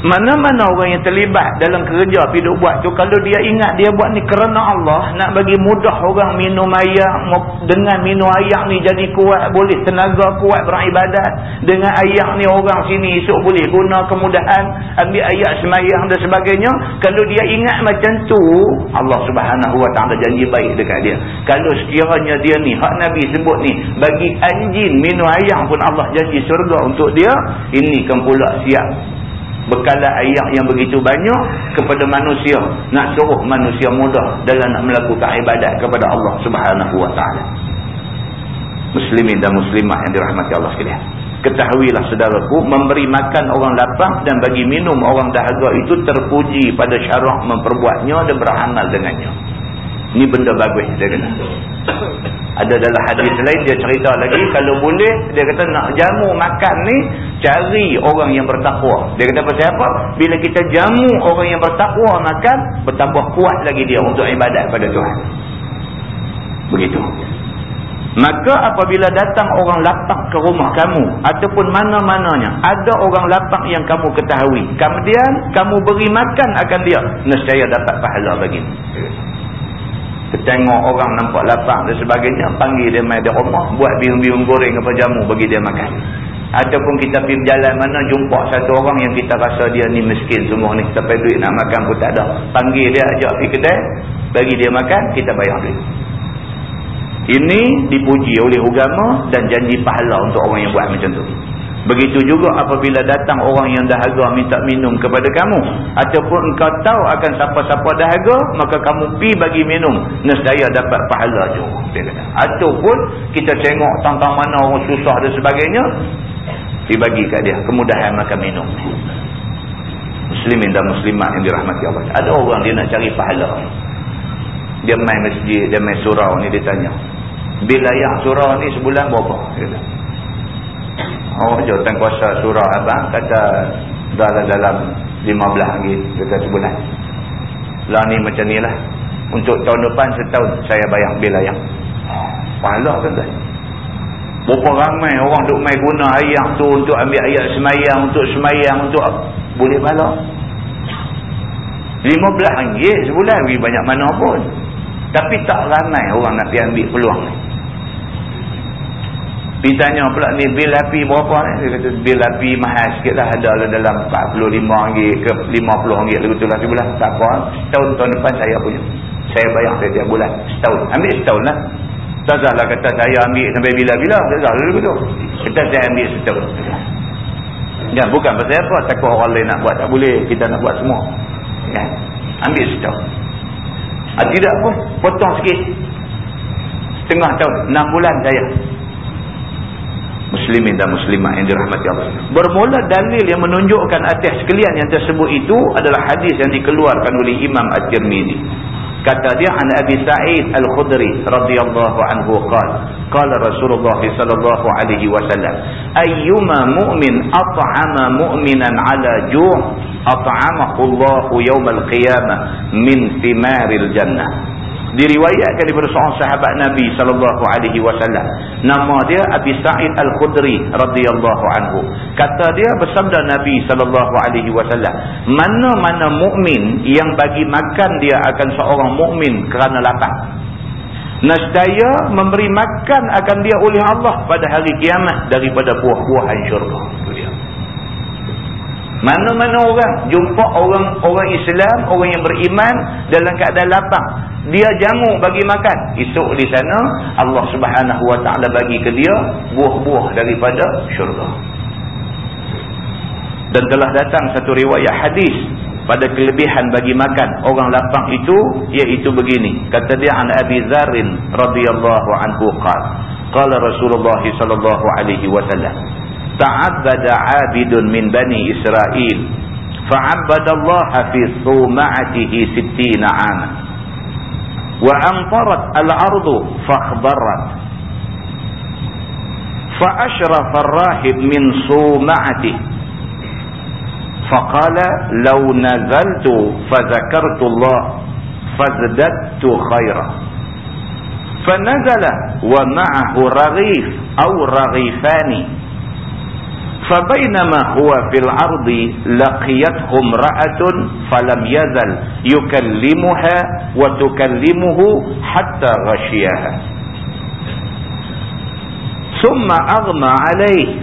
Mana-mana orang yang terlibat dalam kerja hidup buat tu kalau dia ingat dia buat ni kerana Allah nak bagi mudah orang minum air dengan minum air ni jadi kuat boleh tenaga kuat beribadat. Dengan air ni orang sini esok boleh guna kemudahan ambil ayat semayang dan sebagainya. Kalau dia ingat macam tu Allah subhanahu wa ta'ala janji baik dekat dia. Kalau sekiranya dia ni hak Nabi sebut ni bagi anjing minum air pun Allah janji surga untuk dia ini kan pula siap bekalan ayat yang begitu banyak kepada manusia. Nak suruh manusia mudah dalam nak melakukan ibadat kepada Allah subhanahu wa ta'ala. Muslimin dan muslimah yang dirahmati Allah sekalian. Ketahuilah saudaraku memberi makan orang lapang dan bagi minum orang dahaga itu terpuji pada syarak memperbuatnya dan beramal dengannya Ni benda bagus dia kata. Ada dalam hadis lain dia cerita lagi kalau boleh dia kata nak jamu makan ni cari orang yang bertakwa. Dia kata pasal apa? Bila kita jamu orang yang bertakwa makan bertambah kuat lagi dia untuk ibadat pada Tuhan. Begitu. Maka apabila datang orang lapak ke rumah kamu ataupun mana-mananya ada orang lapak yang kamu ketahui kemudian kamu beri makan akan dia nescaya dapat pahala bagi tengok orang nampak lapang dan sebagainya panggil dia main di rumah buat biung-biung goreng apa jamu bagi dia makan. Ataupun kita pergi jalan mana jumpa satu orang yang kita rasa dia ni miskin semua ni sampai duit nak makan pun tak ada. Panggil dia ajak pergi kedai bagi dia makan kita bayar duit. Ini dipuji oleh agama dan janji pahala untuk orang yang buat macam tu Begitu juga apabila datang orang yang dahaga minta minum kepada kamu. Ataupun engkau tahu akan siapa-siapa dahaga, maka kamu pi bagi minum. Nescaya dapat pahala juga. Ataupun kita tengok tentang mana orang susah dan sebagainya. Pi bagi kat dia. Kemudahan makan minum. Muslimin dan muslimat yang dirahmati Allah. Ada orang dia nak cari pahala. Dia main masjid, dia main surau ni dia tanya. Bila yang surau ni sebulan berapa? Dia kata. Oh, jawatan kuasa surah abang kata dalam dalam 15 ringgit kata sebulan. Lah ni macam ni lah. Untuk tahun depan setahun saya bayar bil ayam. Pahala kan tak? Berapa ramai orang duk main guna ayam tu untuk ambil ayat semayang, untuk semayang, untuk boleh pahala. 15 ringgit sebulan pergi banyak mana pun. Tapi tak ramai orang nak pergi ambil peluang ni. Pergi tanya pula ni bil api berapa ni? Dia kata bil api mahal sikit lah. Ada lah dalam RM45 ke RM50 lagu tu lah sebulan. Tak apa. Setahun tahun depan saya punya. Saya bayar setiap bulan. Setahun. Ambil setahun lah. Tak salah kata saya ambil sampai bila-bila. Salah lagu tu. Kita saya ambil setahun. Ya, bukan pasal apa. Takut orang lain nak buat. Tak boleh. Kita nak buat semua. Ya. Ambil setahun. Ah, tidak pun. Potong sikit. Setengah tahun. Enam bulan saya muslimin dan muslimah yang dirahmati Allah. Bermula dalil yang menunjukkan atas sekalian yang tersebut itu adalah hadis yang dikeluarkan oleh Imam At-Tirmidzi. Kata dia an Abi Sa'id Al-Khudri radhiyallahu anhu qala qala Rasulullah sallallahu alaihi wasallam ayyuma mu'min at'ama mu'minan 'ala ju' at'amahu Allah yawm al-qiyamah min thimaril jannah diriwayatkan daripada seorang sahabat Nabi sallallahu alaihi wasallam. Nama dia Abi Sa'id Al-Khudri radhiyallahu anhu. Kata dia bersabda Nabi sallallahu alaihi wasallam mana-mana mukmin yang bagi makan dia akan seorang mukmin kerana lapar. Nescaya memberi makan akan dia oleh Allah pada hari kiamat daripada buah-buahan syurga. Mana-mana orang jumpa orang orang Islam, orang yang beriman dalam keadaan lapang, dia jamu bagi makan. Esok di sana Allah Subhanahu Wa Taala bagi ke dia buah-buah daripada syurga. Dan telah datang satu riwayat hadis pada kelebihan bagi makan orang lapang itu iaitu begini. Kata dia an Abi Dzarrin radhiyallahu anhu qala qala Rasulullah sallallahu alaihi wasallam ta'abbada 'abidun min bani Israel fa'abbada Allah fi suma'atihi 60 'ama amtarat al-ardu fakhdarat fa'ashrafa ar-rahib min suma'atihi فقال لو نزلت فذكرت الله فازددت خيرا فنزل ومعه رغيف أو رغيفان فبينما هو في الأرض لقيته امرأة فلم يزل يكلمها وتكلمه حتى غشيها. ثم أغمى عليه.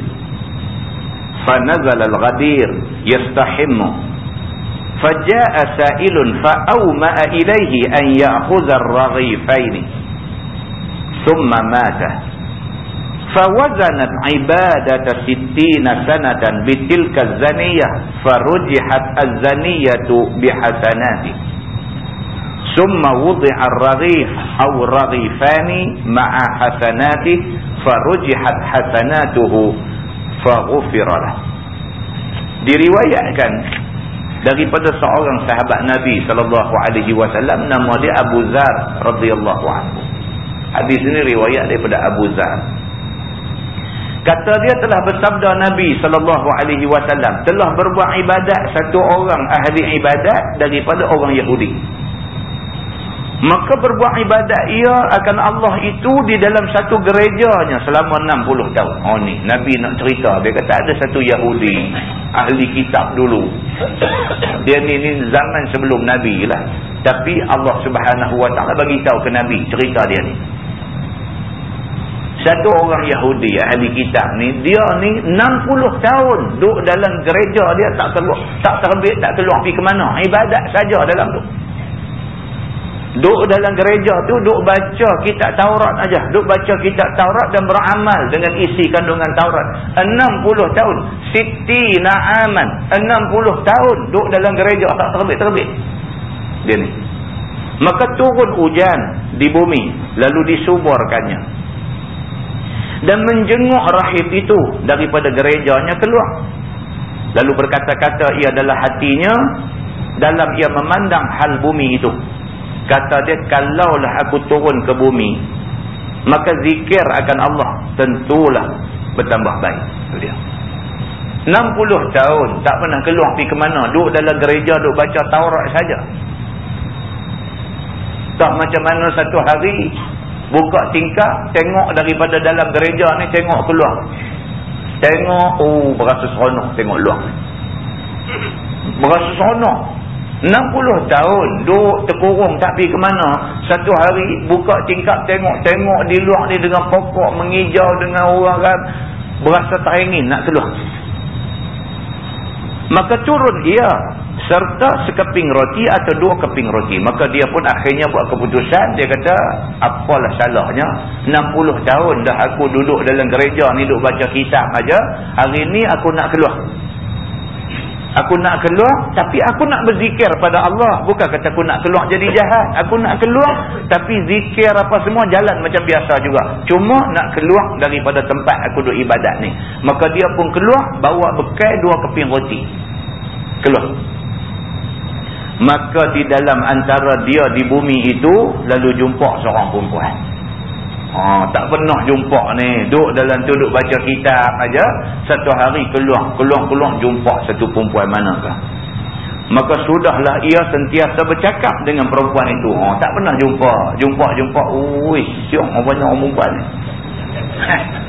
فنزل الغدير يستحم. فجاء سائل فأومأ إليه أن يأخذ الرغيفين. ثم مات. فوزنت عبادة ستين سنة بتلك الزنية فرجحت الزنية بحسناته ثم وضع الرغيف أو الرغيفان مع حسناته فرجحت حسناته فغفر له diriwayatkan daripada seorang sahabat Nabi sallallahu alaihi wasallam nama dia Abu Zar radhiyallahu anhu. Hadis ini riwayat daripada Abu Zar. Kata dia telah bersabda Nabi wasallam telah berbuat ibadat satu orang ahli ibadat daripada orang Yahudi maka berbuat ibadat ia akan Allah itu di dalam satu gerejanya selama 60 tahun. Oh ni, Nabi nak cerita. Dia kata ada satu Yahudi, ahli kitab dulu. Dia ni, ni zaman sebelum Nabi lah. Tapi Allah subhanahu wa ta'ala bagi tahu ke Nabi cerita dia ni. Satu orang Yahudi, ahli kitab ni, dia ni 60 tahun duduk dalam gereja dia tak keluar, tak terbit, tak keluar pergi ke mana. Ibadat saja dalam tu. Duk dalam gereja tu duk baca kitab Taurat aja, duk baca kitab Taurat dan beramal dengan isi kandungan Taurat. 60 tahun, Siti Naaman, 60 tahun duk dalam gereja tak terbit-terbit. Dia ni. Maka turun hujan di bumi lalu disuburkannya. Dan menjenguk rahib itu daripada gerejanya keluar. Lalu berkata-kata ia adalah hatinya dalam ia memandang hal bumi itu Kata dia, kalaulah aku turun ke bumi, maka zikir akan Allah tentulah bertambah baik. Itu dia. 60 tahun tak pernah keluar pergi ke mana. Duduk dalam gereja, duduk baca Taurat saja. Tak macam mana satu hari, buka tingkap, tengok daripada dalam gereja ni, tengok keluar. Tengok, oh berasa seronok tengok luar. Berasa seronok. 60 tahun duduk terkurung tak pergi ke mana satu hari buka tingkap tengok-tengok di luar ni dengan pokok mengijau dengan orang kan berasa teringin nak keluar maka turun ia serta sekeping roti atau dua keping roti maka dia pun akhirnya buat keputusan dia kata apalah salahnya 60 tahun dah aku duduk dalam gereja ni duduk baca kitab aja hari ni aku nak keluar Aku nak keluar tapi aku nak berzikir pada Allah. Bukan kata aku nak keluar jadi jahat. Aku nak keluar tapi zikir apa semua jalan macam biasa juga. Cuma nak keluar daripada tempat aku duduk ibadat ni. Maka dia pun keluar bawa bekal dua keping roti. Keluar. Maka di dalam antara dia di bumi itu lalu jumpa seorang perempuan. Ha, tak pernah jumpa ni. Duduk dalam tu, duduk baca kitab aja. Satu hari keluar, keluar-keluar jumpa satu perempuan manakah. Maka sudahlah ia sentiasa bercakap dengan perempuan itu. Ha, tak pernah jumpa. Jumpa-jumpa. Ui, siap banyak perempuan ni.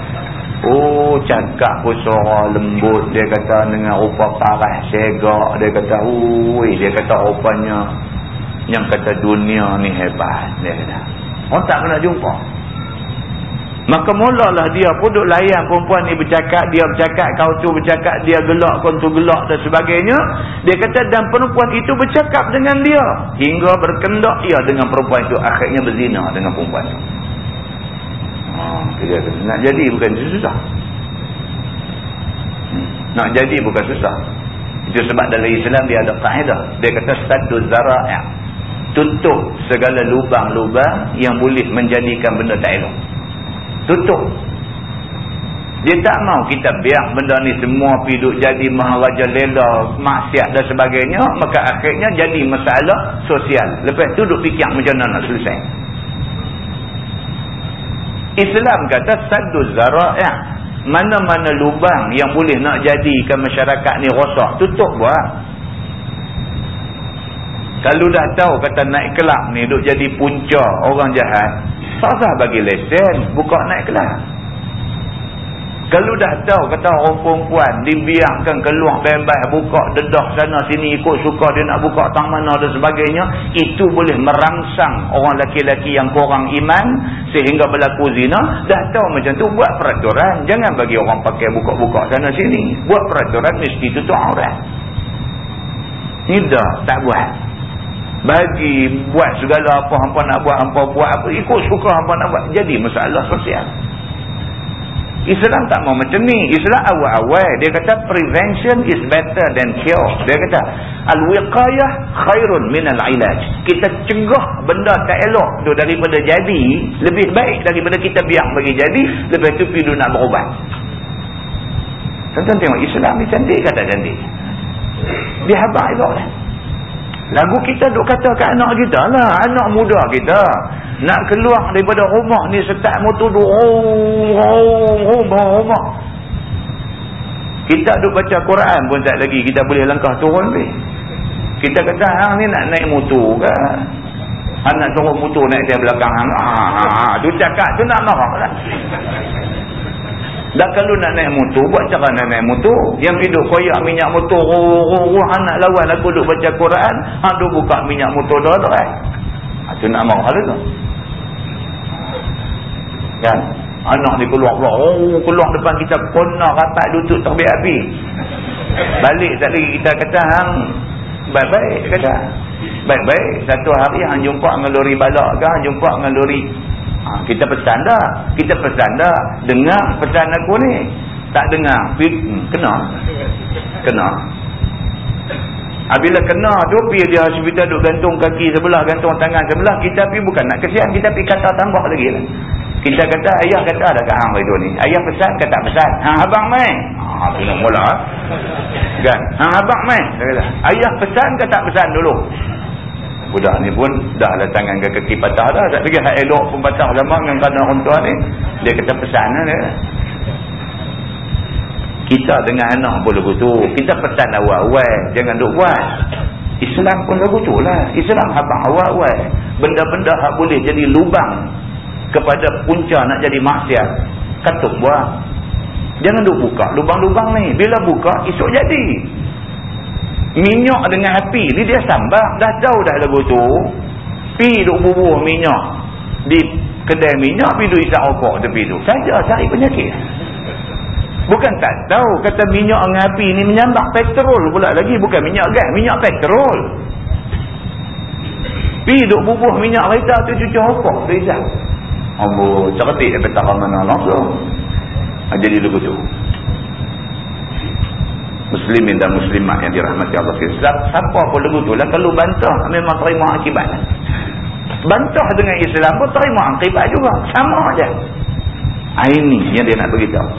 Oh, cakap pun suara lembut. Dia kata dengan rupa parah, segak. Dia kata, ui, dia kata rupanya. Yang kata dunia ni hebat. Dia kata. Orang tak pernah jumpa. Maka mulalah dia pun duduk layan perempuan ni bercakap, dia bercakap, kau tu bercakap, dia gelak, kau tu gelak dan sebagainya. Dia kata dan perempuan itu bercakap dengan dia. Hingga berkendak ia dengan perempuan itu. Akhirnya berzina dengan perempuan itu. Nak jadi bukan susah. Nak jadi bukan susah. Itu sebab dalam Islam dia ada kaedah. Dia kata status zara'ah. Tutup segala lubang-lubang yang boleh menjadikan benda tak elok tutup dia tak mau kita biar benda ni semua piduk jadi maharaja lela maksiat dan sebagainya maka akhirnya jadi masalah sosial lepas tu duduk fikir macam mana nak selesai Islam kata sadu zara'ah mana-mana lubang yang boleh nak jadikan masyarakat ni rosak tutup buat kalau dah tahu kata naik kelab ni duk jadi punca orang jahat tak usah bagi lesen, buka naik kelas. Kalau dah tahu kata orang perempuan dibiarkan keluar bebas buka dedah sana sini ikut suka dia nak buka tang mana dan sebagainya, itu boleh merangsang orang laki-laki yang kurang iman sehingga berlaku zina. Dah tahu macam tu buat peraturan, jangan bagi orang pakai buka-buka sana sini. Buat peraturan mesti tutup aurat. Ni dah tak buat bagi buat segala apa hampa nak buat hampa buat apa ikut suka hampa nak buat jadi masalah sosial Islam tak mau macam ni Islam awal-awal dia kata prevention is better than cure dia kata al-wiqayah khairun minal ilaj kita cegah benda tak elok tu daripada jadi lebih baik daripada kita biar bagi jadi lepas tu pergi nak berubat tuan-tuan tengok Islam ni cantik kata cantik Dia habak elok dah. Lagu kita duk kata kat anak kita lah. Anak muda kita. Nak keluar daripada rumah ni setak motor bawa rumah. Kita duk baca Quran pun tak lagi. Kita boleh langkah turun ni. Kita kata hang ni nak naik motor ke? Hang nak turun motor naik dia belakang hang. Ha, ha, ha. Tu cakap tu nak marah lah. Dan kalau nak naik motor, buat cara nak naik motor. Yang hidup koyak minyak motor, roh, roh, roh, nak lawan aku duduk baca Quran, hang duk buka minyak motor dah dah. Eh? Itu nak mahu hal itu. Kan? Anak ni keluar keluar. Oh, keluar depan kita kona rapat lutut terbit api. Balik tak lagi kita kata hang baik-baik kata. Baik-baik. Satu hari hang jumpa dengan lori balak ke, hang jumpa dengan lori Ha, kita pesan dah. Kita pesan dah. Dengar pesan aku ni. Tak dengar. Hmm, kena. Kena. Bila kena tu, pergi dia hospital duk gantung kaki sebelah, gantung tangan sebelah. Kita pergi bukan nak kesian. Kita pergi kata tambah lagi lah. Kita kata, ayah kata ada kat hang itu ni. Ayah pesan, kata pesan. Hang abang main. Ha, kena mula. Kan? Hang abang main. Ayah pesan, kata pesan dulu. Budak ni pun dah lah tangan ke kaki patah dah. Tak fikir hak elok pun patah lama dengan kena orang tua ni. Dia kata pesan lah dia. Kita dengan anak pun lagu tu. Kita pesan awal-awal. Jangan duk buat. Islam pun lagu tu lah. Islam habang awal-awal. Benda-benda hak boleh jadi lubang. Kepada punca nak jadi maksiat. Katuk buat. Jangan duk buka lubang-lubang ni. Bila buka, esok jadi. Minyak dengan api ni dia sambang dah jauh dah lagu tu. Pi duk bubuh minyak di kedai minyak pi duk isap rokok tepi tu. Saja cari penyakit. Bukan tak tahu kata minyak dengan api ni menyambak petrol pula lagi. Bukan minyak gas minyak petrol. Pi duk bubuh minyak kereta tu cucuk rokok tu isap Allah cerdik dia petara mana langsung jadi lagu tu. Muslimin dan muslimat yang dirahmati Allah. Siapa pun lagu tu lah kalau bantah memang terima akibat. Bantah dengan Islam pun terima akibat juga. Sama aja. Ini yang dia nak beritahu.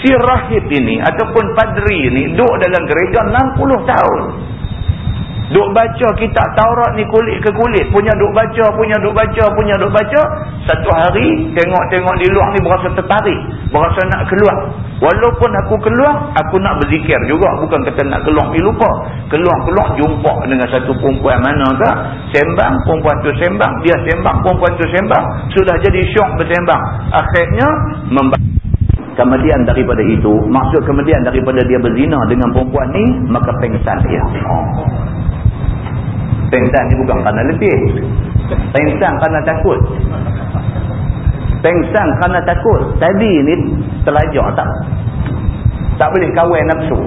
Si rahib ini ataupun padri ini duduk dalam gereja 60 tahun Duk baca kitab Taurat ni kulit ke kulit. Punya duk baca, punya duk baca, punya duk baca. Satu hari, tengok-tengok di luar ni berasa tertarik. Berasa nak keluar. Walaupun aku keluar, aku nak berzikir juga. Bukan kata nak keluar, pergi lupa. Keluar-keluar, jumpa dengan satu perempuan mana ke. Sembang, perempuan tu sembang. Dia sembang, perempuan tu sembang. Sudah jadi syok bersembang. Akhirnya, membaca. Kemudian daripada itu, maksud kemudian daripada dia berzina dengan perempuan ni, maka pengsan dia. Pengsan ni bukan kerana letih. Pengsan kerana takut. Pengsan kerana takut. Tadi ni terlajak tak? Tak boleh kawin nafsu.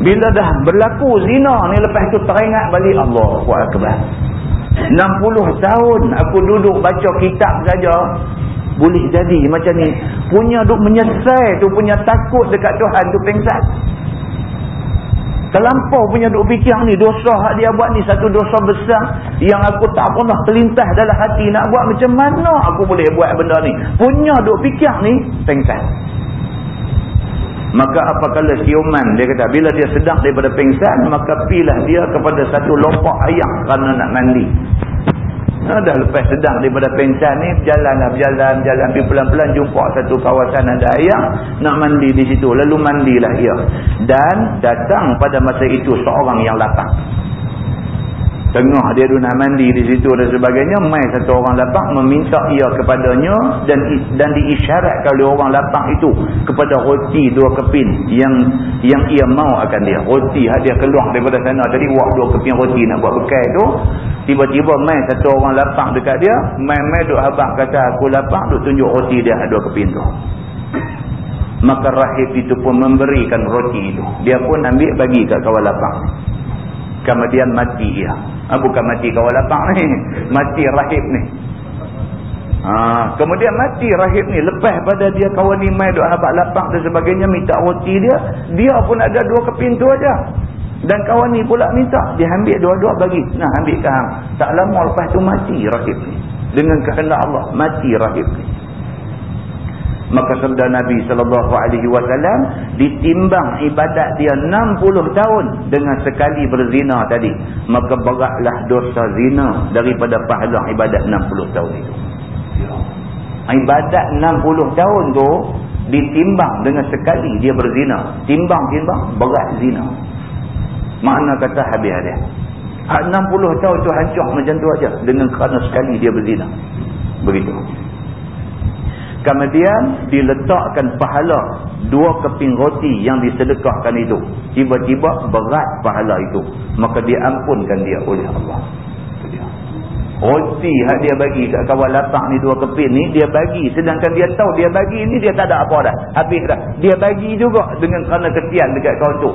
Bila dah berlaku zina ni lepas tu teringat balik Allah Akbar. 60 tahun aku duduk baca kitab saja boleh jadi macam ni. Punya duk menyesal tu punya takut dekat Tuhan tu pengsan. Terlampau punya duk fikir ni dosa hak dia buat ni satu dosa besar yang aku tak pernah terlintas dalam hati nak buat macam mana aku boleh buat benda ni. Punya duk fikir ni pengsan. Maka apakala siuman dia kata bila dia sedang daripada pengsan maka pilah dia kepada satu lopak ayak kerana nak mandi. Ha, dah lepas sedang daripada pensan ni berjalan lah berjalan berjalan. Pergi pelan-pelan jumpa satu kawasan ada air nak mandi di situ. Lalu mandilah ia dan datang pada masa itu seorang yang lapang tengah dia duduk nak mandi di situ dan sebagainya mai satu orang lapang meminta ia kepadanya dan dan diisyaratkan oleh orang lapang itu kepada roti dua keping yang yang ia mau akan dia. Roti dia keluar daripada sana. Tadi buat dua keping roti nak buat bekal tu. Tiba-tiba mai satu orang lapang dekat dia mai-mai duk habak kata aku lapang duk tunjuk roti dia dua keping tu. Maka rahib itu pun memberikan roti itu. Dia pun ambil bagi kat kawan lapang kemudian mati ia ha, bukan mati kawan lapang ni. Mati rahib ni. Ha, kemudian mati rahib ni lepas pada dia kawan ni mai duk habak lapang dan sebagainya minta roti dia dia pun ada dua kepintu aja. Dan kawan ni pula minta dia ambil dua-dua bagi. Nah ambil kahang tak lama lepas tu mati rahib ni. Dengan kehendak Allah mati rahib ni Maka sabda Nabi SAW ditimbang ibadat dia 60 tahun dengan sekali berzina tadi. Maka beratlah dosa zina daripada pahala ibadat 60 tahun itu. Ibadat 60 tahun tu ditimbang dengan sekali dia berzina. Timbang-timbang berat zina. Mana kata habis dia. 60 tahun tu hancur macam tu aja dengan kerana sekali dia berzina. Begitu. Kemudian diletakkan pahala dua keping roti yang disedekahkan itu. Tiba-tiba berat pahala itu. Maka diampunkan dia oleh Allah. Roti yang dia bagi kat kawan latak ni dua keping ni, dia bagi. Sedangkan dia tahu dia bagi ni, dia tak ada apa dah. Habis dah. Dia bagi juga dengan kerana kesian dekat kawan tu.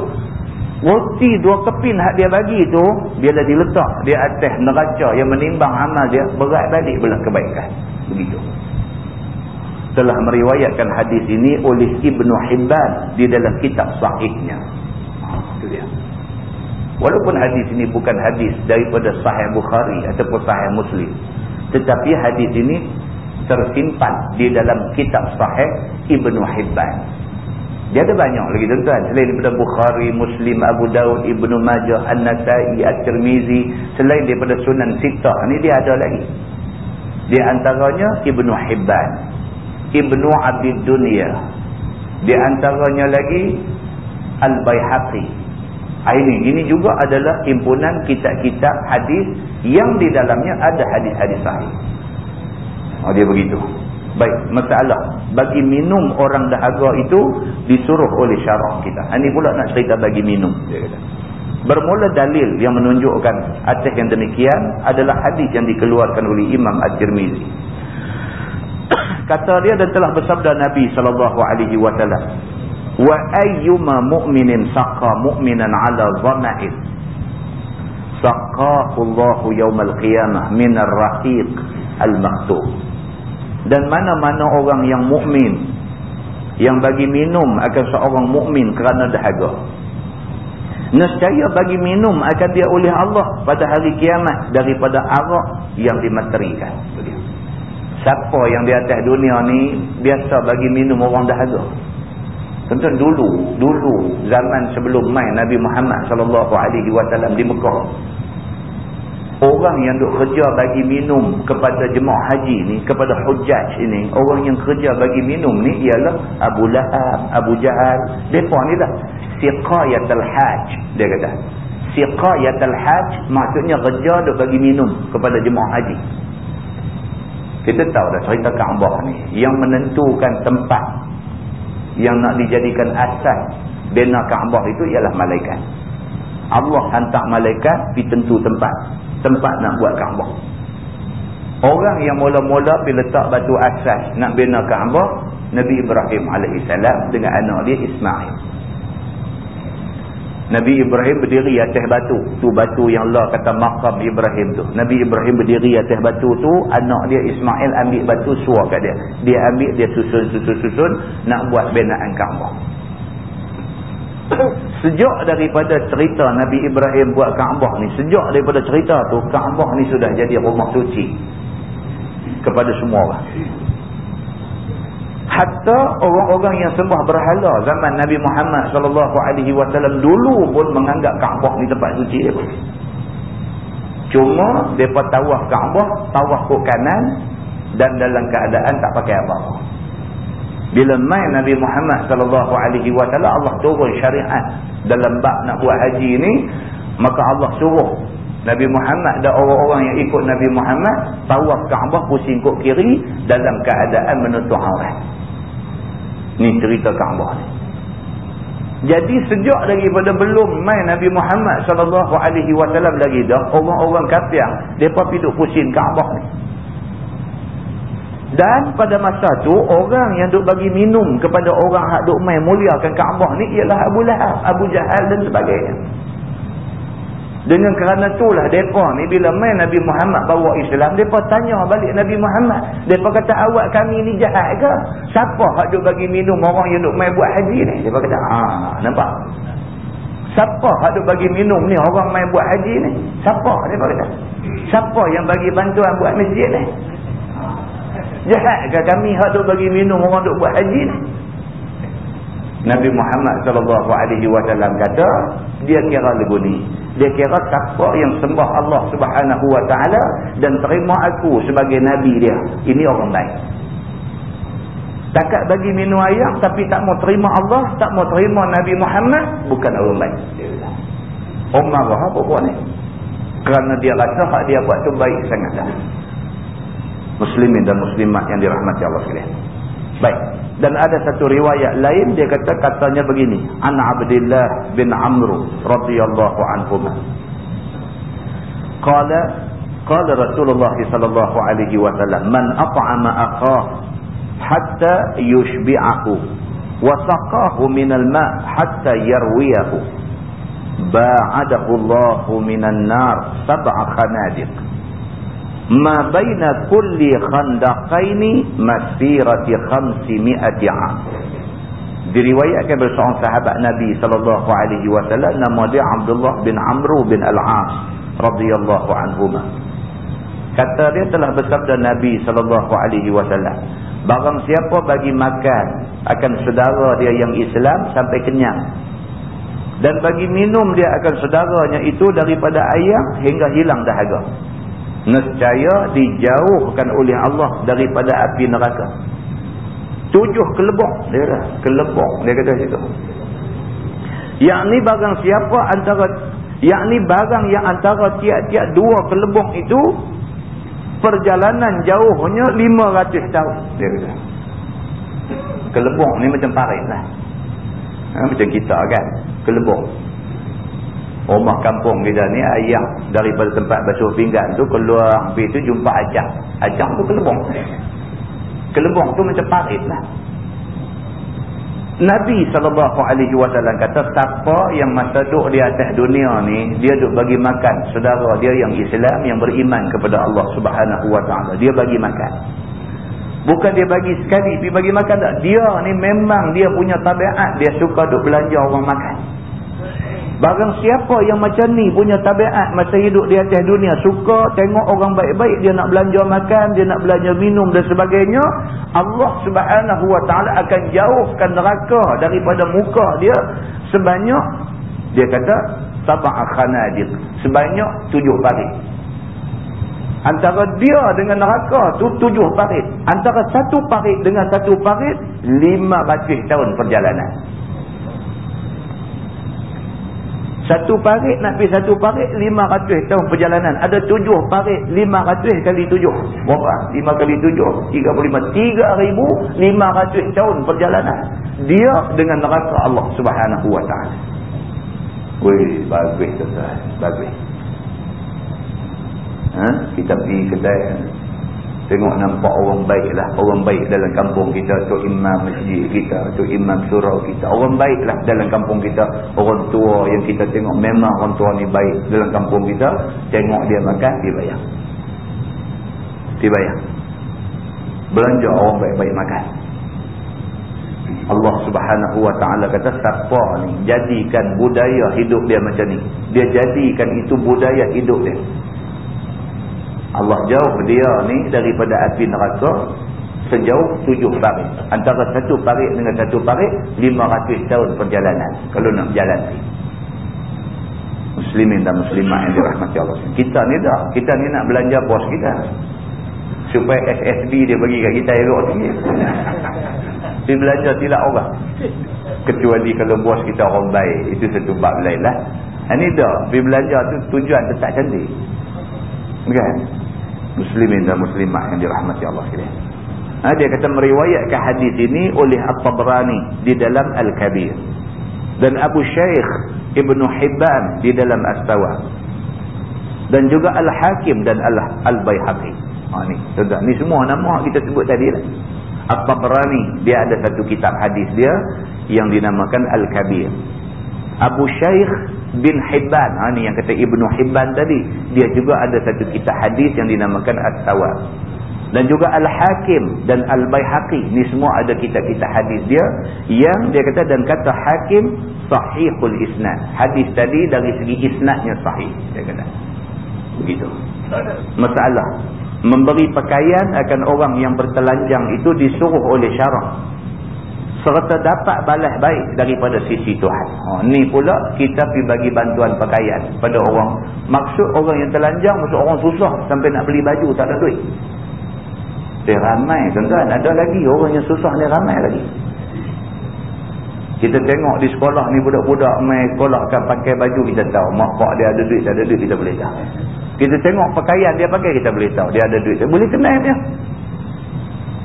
Roti dua keping yang dia bagi tu, dia diletak di atas neraca yang menimbang amal dia, berat balik belah kebaikan. Begitu telah meriwayatkan hadis ini oleh Ibnu Hibban di dalam kitab sahihnya. Itu dia. Walaupun hadis ini bukan hadis daripada sahih Bukhari ataupun sahih Muslim. Tetapi hadis ini tersimpan di dalam kitab sahih Ibnu Hibban. Dia ada banyak lagi tuan-tuan. Selain daripada Bukhari, Muslim, Abu Daud, Ibnu Majah, An-Nasai, At-Tirmizi. Selain daripada Sunan Sittah. Ini dia ada lagi. Di antaranya Ibnu Hibban. Ibnu Abid Dunia. Di antaranya lagi Al-Bayhaqi. Ah, ini ini juga adalah himpunan kitab-kitab hadis yang di dalamnya ada hadis-hadis sahih. Oh dia begitu. Baik, masalah bagi minum orang dahaga itu disuruh oleh syarak kita. Ini ah, pula nak cerita bagi minum. Bermula dalil yang menunjukkan atas yang demikian adalah hadis yang dikeluarkan oleh Imam At-Tirmizi kata dia dan telah bersabda Nabi sallallahu alaihi wasallam wa ayyuma mu'minin saqa mu'minan ala dhama'in? Saqahu Allah yaumal qiyamah min ar-rahiq al-maktub dan mana-mana orang yang mukmin yang bagi minum akan seorang mukmin kerana dahaga. Nescaya bagi minum akan dia oleh Allah pada hari kiamat daripada arak yang dimaterikan Siapa yang di atas dunia ni biasa bagi minum orang dahaga. Tentu dulu, dulu zaman sebelum mai Nabi Muhammad sallallahu alaihi wasallam di Mekah. Orang yang duk kerja bagi minum kepada jemaah haji ni, kepada hujaj ini, orang yang kerja bagi minum ni ialah Abu Lahab, Abu Jahal. Depa ni lah siqayatul hajj dia kata. Siqayatul hajj maksudnya kerja duk bagi minum kepada jemaah haji. Kita tahu dah cerita Kaabah ni. Yang menentukan tempat yang nak dijadikan asas bina Kaabah itu ialah malaikat. Allah hantar malaikat pergi tentu tempat. Tempat nak buat Kaabah. Orang yang mula-mula pergi letak batu asas nak bina Kaabah, Nabi Ibrahim AS dengan anak dia Ismail. Nabi Ibrahim berdiri atas batu. Tu batu yang Allah kata makam Ibrahim tu. Nabi Ibrahim berdiri atas batu tu. Anak dia Ismail ambil batu suar kat dia. Dia ambil dia susun-susun-susun nak buat binaan Kaabah. Sejak daripada cerita Nabi Ibrahim buat Kaabah ni. Sejak daripada cerita tu Kaabah ni sudah jadi rumah suci. Kepada semua orang. Hatta orang-orang yang sembah berhala zaman Nabi Muhammad sallallahu alaihi wasallam dulu pun menganggap Kaabah ni tempat suci dia. Cuma depa tawaf Kaabah, tawaf ke kanan dan dalam keadaan tak pakai apa-apa. Bila mai Nabi Muhammad sallallahu alaihi wasallam Allah turun syariat dalam bab nak buat haji ni, maka Allah suruh Nabi Muhammad dan orang-orang yang ikut Nabi Muhammad tawaf Kaabah pusing kok kiri dalam keadaan menutup aurat. Ni cerita Kaabah ni. Jadi sejak daripada belum mai Nabi Muhammad sallallahu alaihi wasallam lagi dah orang-orang kafir depa piduk pusing Kaabah ni. Dan pada masa tu orang yang duk bagi minum kepada orang hak duk mai muliakan Kaabah ni ialah Abu Lahab, Abu Jahal dan sebagainya. Dengan kerana itulah mereka ni bila main Nabi Muhammad bawa Islam, mereka tanya balik Nabi Muhammad. Mereka kata awak kami ni jahat ke? Siapa yang duk bagi minum orang yang duk main buat haji ni? Mereka kata, ah nampak? Siapa yang duk bagi minum ni orang main buat haji ni? Siapa? Mereka kata. Siapa yang bagi bantuan buat masjid ni? Jahat ke kami hak duk bagi minum orang duk buat haji ni? Nabi Muhammad sallallahu alaihi wasallam kata, dia kira lagu ni. Dia kira siapa yang sembah Allah Subhanahu wa taala dan terima aku sebagai nabi dia. Ini orang baik. Takat bagi minum air tapi tak mau terima Allah, tak mau terima Nabi Muhammad, bukan orang baik. Umar apa buat ni? Kerana dia rasa hak dia buat tu baik sangat dah. Muslimin dan muslimat yang dirahmati Allah sekalian. Baik. Dan ada satu riwayat lain dia kata katanya begini. An Abdullah bin Amr radhiyallahu anhu. Qala qala Rasulullah sallallahu alaihi wasallam man at'ama aqah hatta yushbi'ahu wa saqahu min al-ma' hatta yarwiyahu ba'adahu Allah minan nar sab'a khanadiq ma baina kulli khandaqaini masirati khamsi mi'ati am. Diriwayatkan oleh seorang sahabat Nabi sallallahu alaihi wasallam nama dia Abdullah bin Amr bin Al-As radhiyallahu anhuma. Kata dia telah bersabda Nabi sallallahu alaihi wasallam barang siapa bagi makan akan saudara dia yang Islam sampai kenyang. Dan bagi minum dia akan saudaranya itu daripada ayam hingga hilang dahaga nescaya dijauhkan oleh Allah daripada api neraka. Tujuh kelebok dia kata. Kelebok dia kata situ. Yakni barang siapa antara yakni barang yang antara tiap-tiap dua kelebok itu perjalanan jauhnya lima ratus tahun dia kata. Kelebok ni macam parit lah. Ha, macam kita kan kelebok rumah kampung kita ni ayam daripada tempat basuh pinggan tu keluar hampir tu jumpa ajak ajak tu kelebong kelebong tu macam parit lah. Nabi SAW kata siapa yang masa duduk di atas dunia ni dia duduk bagi makan. Saudara dia yang Islam yang beriman kepada Allah Taala dia bagi makan. Bukan dia bagi sekali dia bagi makan tak? Dia ni memang dia punya tabiat. Dia suka duduk belanja orang makan Barang siapa yang macam ni punya tabiat masa hidup di atas dunia. Suka tengok orang baik-baik. Dia nak belanja makan. Dia nak belanja minum dan sebagainya. Allah subhanahu wa ta'ala akan jauhkan neraka daripada muka dia. Sebanyak. Dia kata. Taba'akhanadik. Sebanyak tujuh parit. Antara dia dengan neraka tu tujuh parit. Antara satu parit dengan satu parit. Lima ratus tahun perjalanan. Satu parit nak pergi satu parit, lima ratus tahun perjalanan. Ada tujuh parit, lima ratus kali tujuh. Berapa? Lima kali tujuh, tiga puluh lima. Tiga ribu, lima ratus tahun perjalanan. Dia dengan neraka Allah subhanahu wa ta'ala. Wih, bagus tuan Bagus. Ha? Kita pergi kedai Tengok nampak orang baik lah. Orang baik dalam kampung kita. Tok Imam Masjid kita. Tok Imam Surau kita. Orang baik lah dalam kampung kita. Orang tua yang kita tengok. Memang orang tua ni baik dalam kampung kita. Tengok dia makan, dia bayar. Dia bayar. Belanja orang baik-baik makan. Allah subhanahu wa ta'ala kata siapa ni jadikan budaya hidup dia macam ni. Dia jadikan itu budaya hidup dia. Allah jauh dia ni daripada api neraka sejauh tujuh parit. Antara satu parit dengan satu parit, lima ratus tahun perjalanan. Kalau nak berjalan ni. Muslimin dan muslimah yang dirahmati Allah. Kita ni dah. Kita ni nak belanja bos kita. Supaya SSB dia bagi kat kita elok sikit. Dia belanja tidak orang. Kecuali kalau bos kita orang baik. Itu satu bab lain lah. Ini dah. Dia belanja tu tujuan tetap cantik. Kan? Muslimin dan muslimah yang dirahmati Allah sekalian. Ha, dia kata meriwayatkan hadis ini oleh At-Tabrani di dalam Al-Kabir. Dan Abu Shaykh Ibn Hibban di dalam Astawa. Dan juga Al-Hakim dan Al-Bayhaqi. Ha, ni, ni semua nama kita sebut tadi lah. At-Tabrani dia ada satu kitab hadis dia yang dinamakan Al-Kabir. Abu Shaykh bin Hibban. Ha, ni yang kata Ibnu Hibban tadi. Dia juga ada satu kitab hadis yang dinamakan At-Tawab. Dan juga Al-Hakim dan Al-Bayhaqi ni semua ada kitab-kitab hadis dia yang dia kata dan kata Hakim sahihul isnad. Hadis tadi dari segi isnadnya sahih dia kata. Begitu masalah. Memberi pakaian akan orang yang bertelanjang itu disuruh oleh syarak serta dapat balas baik daripada sisi Tuhan. Ha, ni pula kita pergi bagi bantuan pakaian pada orang. Maksud orang yang telanjang, maksud orang susah sampai nak beli baju tak ada duit. Dia ramai tuan-tuan. Ada lagi orang yang susah ni ramai lagi. Kita tengok di sekolah ni budak-budak main sekolah kan pakai baju kita tahu. Mak pak dia ada duit, tak ada duit kita boleh tahu. Kita tengok pakaian dia pakai kita boleh tahu. Dia ada duit, boleh kenal dia.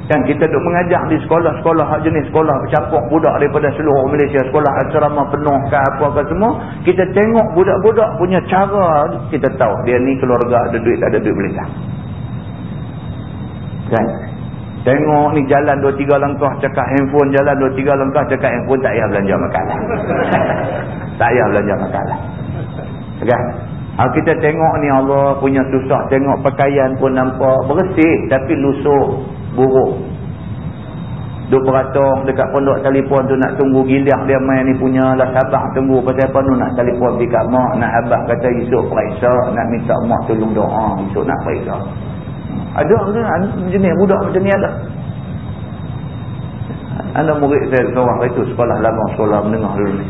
Dan kita duk mengajar di sekolah-sekolah jenis sekolah bercampur budak daripada seluruh Malaysia. Sekolah asrama penuh ke apa-apa semua. Kita tengok budak-budak punya cara. Kita tahu dia ni keluarga ada duit, tak ada duit boleh tahu. Kan? Tengok ni jalan dua tiga langkah cakap handphone. Jalan dua tiga langkah cakap handphone. Tak payah belanja makalah. tak payah belanja makalah. Kan? Ha, kita tengok ni Allah punya susah. Tengok pakaian pun nampak bersih. Tapi lusuh buruk. Duk beratong dekat pondok telefon tu nak tunggu giliak dia main ni punya lah. Sabar tunggu. Pasal apa tu nak telefon pergi kat mak? Nak abang kata esok periksa. Nak minta mak tolong doa esok nak periksa. Ada jenis budak macam ni ada. Ada murid saya seorang itu sekolah lama sekolah menengah dulu ni.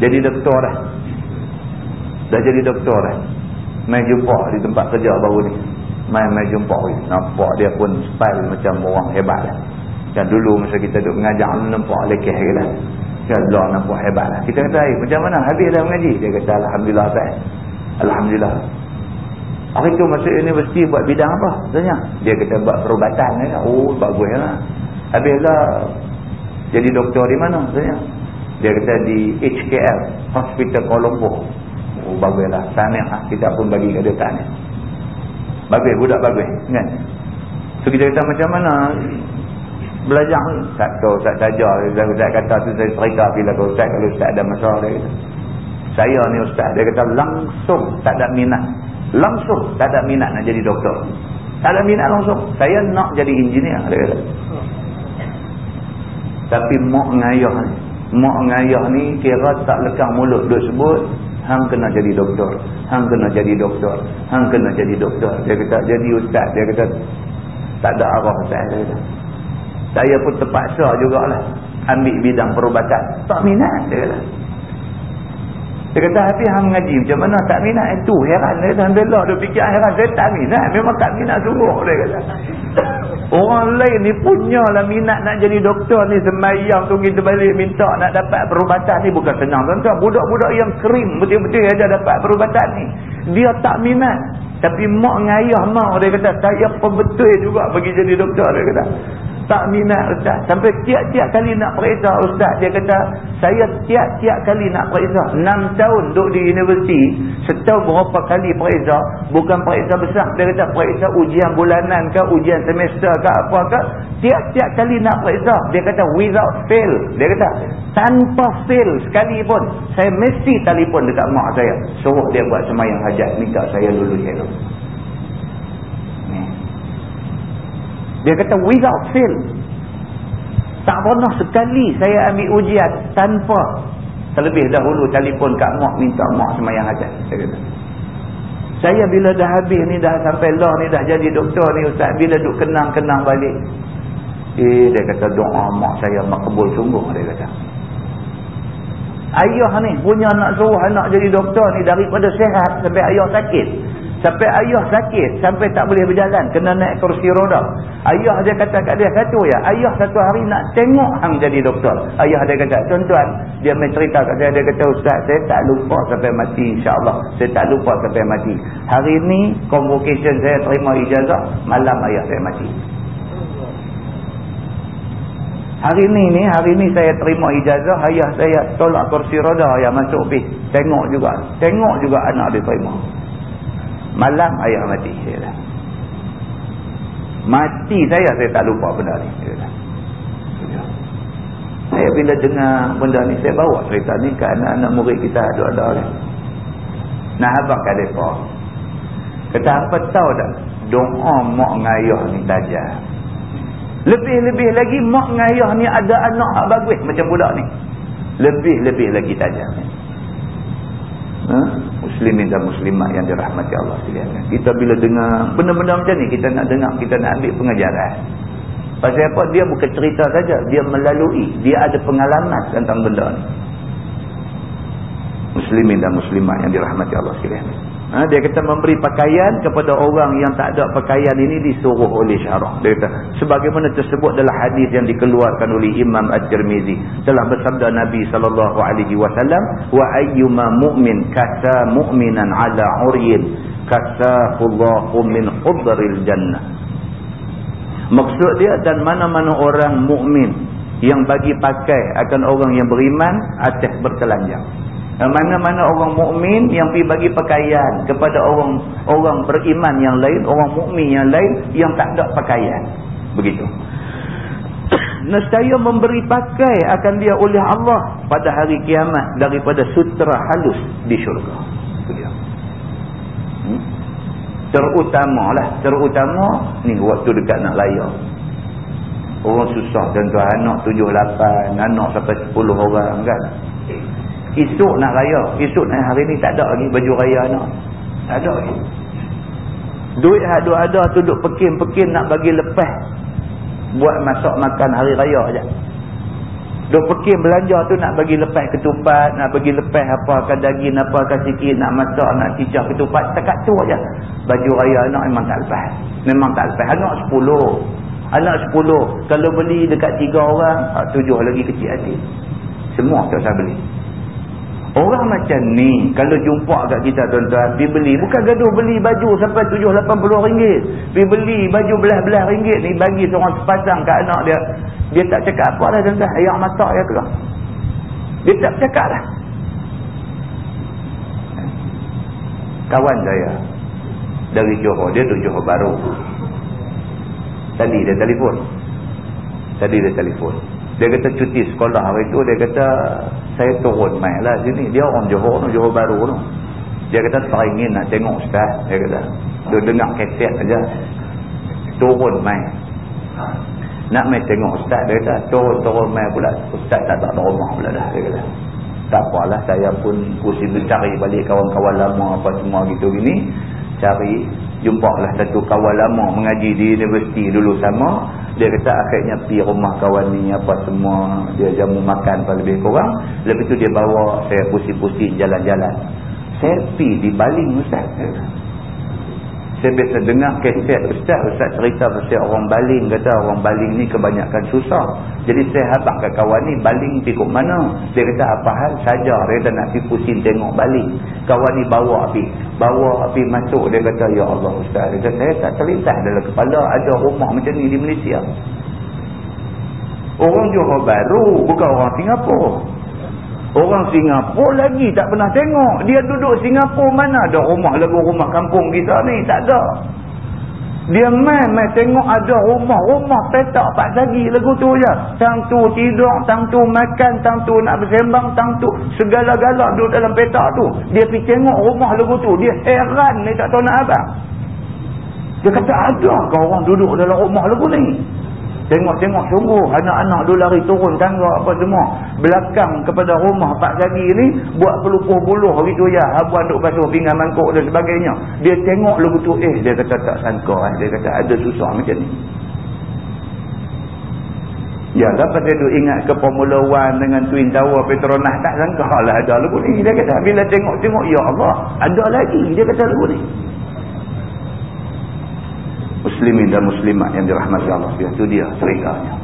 Jadi doktor dah. Dah jadi doktor dah. Main jumpa di tempat kerja baru ni mai-mai jumpa ni. Nampak dia pun style macam orang hebat lah. Dan dulu masa kita duduk mengajar, nampak lekeh ke lah. Allah nampak hebat lah. Kita kata, eh, macam mana habis dah mengaji? Dia kata, Alhamdulillah tak. Alhamdulillah. Hari tu masuk universiti buat bidang apa? Tanya. Dia kata buat perubatan. Ya. Oh, bagus lah. Habislah jadi doktor di mana? Tanya. Dia kata di HKL, Hospital Kuala Lumpur. Oh, baguslah. Tahniah. Kita pun bagi ke dia tahniah. Bagus, budak bagus. Kan? So kita kata macam mana belajar? Tak tahu, tak saja. Ustaz kata tu saya cerita bila ke Ustaz kalau Ustaz ada masalah dia kata. Saya ni Ustaz, dia kata langsung tak ada minat. Langsung tak ada minat nak jadi doktor. Tak ada minat langsung. Saya nak jadi engineer, dia kata. Tapi mak ngayah ni. Mak ngayah ni kira tak lekang mulut duk sebut hang kena jadi doktor. Hang kena jadi doktor. Hang kena jadi doktor. Dia kata jadi ustaz. Dia kata tak ada arah ustaz. Dia saya pun terpaksa jugalah ambil bidang perubatan. Tak minat dia kata dia kata hati hang ngaji macam mana tak minat itu heran dia kata alhamdulillah dia fikir heran saya tak minat memang tak minat sungguh dia kata Orang lain ni punyalah minat nak jadi doktor ni semayang tunggu terbalik minta nak dapat perubatan ni bukan senang tuan-tuan. Budak-budak yang kering betul-betul aja dapat perubatan ni. Dia tak minat. Tapi mak ngayah mak dia kata saya pun betul juga pergi jadi doktor dia kata tak minat ustaz. Sampai tiap-tiap kali nak periksa ustaz dia kata saya tiap-tiap kali nak periksa. 6 tahun duduk di universiti setahun berapa kali periksa bukan periksa besar. Dia kata periksa ujian bulanan ke ujian semester ke apa ke tiap-tiap kali nak periksa. Dia kata without fail. Dia kata tanpa fail sekali pun saya mesti telefon dekat mak saya suruh dia buat semayang hajat minta saya lulus hello Dia kata without fail. Tak pernah sekali saya ambil ujian tanpa terlebih dahulu telefon kat mak minta mak semayang hajat. Saya kata. Saya bila dah habis ni dah sampai lah ni dah jadi doktor ni ustaz. Bila duk kenang-kenang balik. Eh dia kata doa mak saya makbul sungguh dia kata. Ayah ni punya nak suruh anak jadi doktor ni daripada sehat sampai ayah sakit. Sampai ayah sakit, sampai tak boleh berjalan, kena naik kursi roda. Ayah dia kata kat dia satu ya, ayah satu hari nak tengok hang jadi doktor. Ayah dia kata, tuan-tuan, dia main cerita kat saya, dia kata, Ustaz, saya tak lupa sampai mati insyaAllah. Saya tak lupa sampai mati. Hari ni, convocation saya terima ijazah, malam ayah saya mati. Hari ni ni, hari ni saya terima ijazah, ayah saya tolak kursi roda yang masuk pergi. Tengok juga. Tengok juga anak dia terima. Malam ayah mati. Yalah. Mati saya, saya tak lupa benda ni. Yalah. Saya bila dengar benda ni, saya bawa cerita ni ke anak-anak murid kita ada-ada ni. Nah abang kat mereka. Kata apa tahu tak? Doa mak ngayah ni tajam. Lebih-lebih lagi mak ngayah ni ada anak bagus macam budak ni. Lebih-lebih lagi tajam. Ha? Muslimin dan muslimat yang dirahmati Allah sekalian. Kita bila dengar benda-benda macam ni, kita nak dengar, kita nak ambil pengajaran. Pasal apa? Dia bukan cerita saja. Dia melalui. Dia ada pengalaman tentang benda ni. Muslimin dan muslimat yang dirahmati Allah sekalian. Ha, dia kata memberi pakaian kepada orang yang tak ada pakaian ini disuruh oleh syarah. Dia kata, sebagaimana tersebut dalam hadis yang dikeluarkan oleh Imam At-Tirmizi. Telah bersabda Nabi SAW, Wa ayyuma mu'min kasa mu'minan ala uryin kasahullahu min khudril jannah. Maksud dia, dan mana-mana orang mukmin yang bagi pakai akan orang yang beriman atas bertelanjang. Mana-mana orang mukmin yang pergi bagi pakaian kepada orang orang beriman yang lain, orang mukmin yang lain yang tak ada pakaian. Begitu. Nescaya memberi pakai akan dia oleh Allah pada hari kiamat daripada sutra halus di syurga. Begitu. Hmm? Terutama lah. Terutama ni waktu dekat nak layar. Orang susah. Tentu anak tujuh lapan. Anak sampai sepuluh orang kan. Esok nak raya. Esok nak hari ni tak ada lagi baju raya anak. Tak ada lagi. Duit ada ada tu duk pekin-pekin nak bagi lepas. Buat masak makan hari raya aja. Duk pekin belanja tu nak bagi lepas ketupat. Nak bagi lepas apa akan daging apa akan sikit. Nak masak nak cicah ketupat. Tekat tu aja. Baju raya anak memang tak lepas. Memang tak lepas. Anak sepuluh. Anak sepuluh. Kalau beli dekat tiga orang. Tujuh lagi kecil hati. Semua tak usah beli. Orang macam ni, kalau jumpa kat kita tuan-tuan, pergi beli. Bukan gaduh beli baju sampai RM7-80. Pergi beli baju belah-belah ringgit ni, bagi seorang sepasang kat anak dia. Dia tak cakap apa dah tuan-tuan. Ayam masak ya keluar. Dia tak cakap lah. Kawan saya, dari Johor, dia tu Johor baru. Tadi dia telefon. Tadi dia telefon. Dia kata cuti sekolah hari tu, dia kata saya turun main lah sini. Dia orang Johor tu, Johor baru tu. Dia kata teringin nak tengok ustaz. Dia kata, dia dengar keset aja. Turun main. Nak main tengok ustaz. Dia kata, turun-turun main pula. Ustaz tak ada rumah pula dah. Dia kata, tak apalah saya pun pusing mencari balik kawan-kawan lama apa semua gitu gini. Cari, jumpa lah satu kawan lama mengaji di universiti dulu sama. Dia kata akhirnya pergi rumah kawan ni apa semua dia jamu makan apa lebih kurang. Lepas tu dia bawa saya pusing-pusing jalan-jalan. Saya pergi di baling ustaz saya biasa dengar keset ustaz ustaz cerita pasal orang baling. Kata orang baling ni kebanyakan susah. Jadi saya habak ke kawan ni baling pergi ke mana? Dia kata apa hal saja? Dia kata nak pergi pusing tengok baling. Kawan ni bawa api. Bawa api masuk dia kata ya Allah ustaz. Dia kata saya tak terlintas dalam kepala. Ada rumah macam ni di Malaysia. Orang Johor baru bukan orang Singapura orang Singapura lagi tak pernah tengok dia duduk Singapura mana ada rumah lagu rumah kampung kita ni tak ada dia main, main tengok ada rumah-rumah petak pak sagi lagu tu je. Tang tu tidur, tang tu makan, tang tu nak bersembang, tang tu segala-gala duduk dalam petak tu. Dia pergi tengok rumah lagu tu. Dia heran ni tak tahu nak apa. Dia kata ada ke orang duduk dalam rumah lagu ni? Tengok-tengok sungguh anak-anak dulu lari turun tangga apa semua. Belakang kepada rumah Pak Zagi ni buat pelupuh buluh gitu ya. Abuan duk basuh pinggan mangkuk dan sebagainya. Dia tengok lagu tu eh dia kata tak sangka eh. Dia kata ada susah macam ni. Ya dapat dia duk ingat ke Formula One dengan Twin Tower Petronas tak sangka lah ada lagu ni. Dia kata bila tengok-tengok ya Allah ada lagi dia kata lagu ni muslimin dan muslimat yang dirahmati Allah itu dia ceritanya.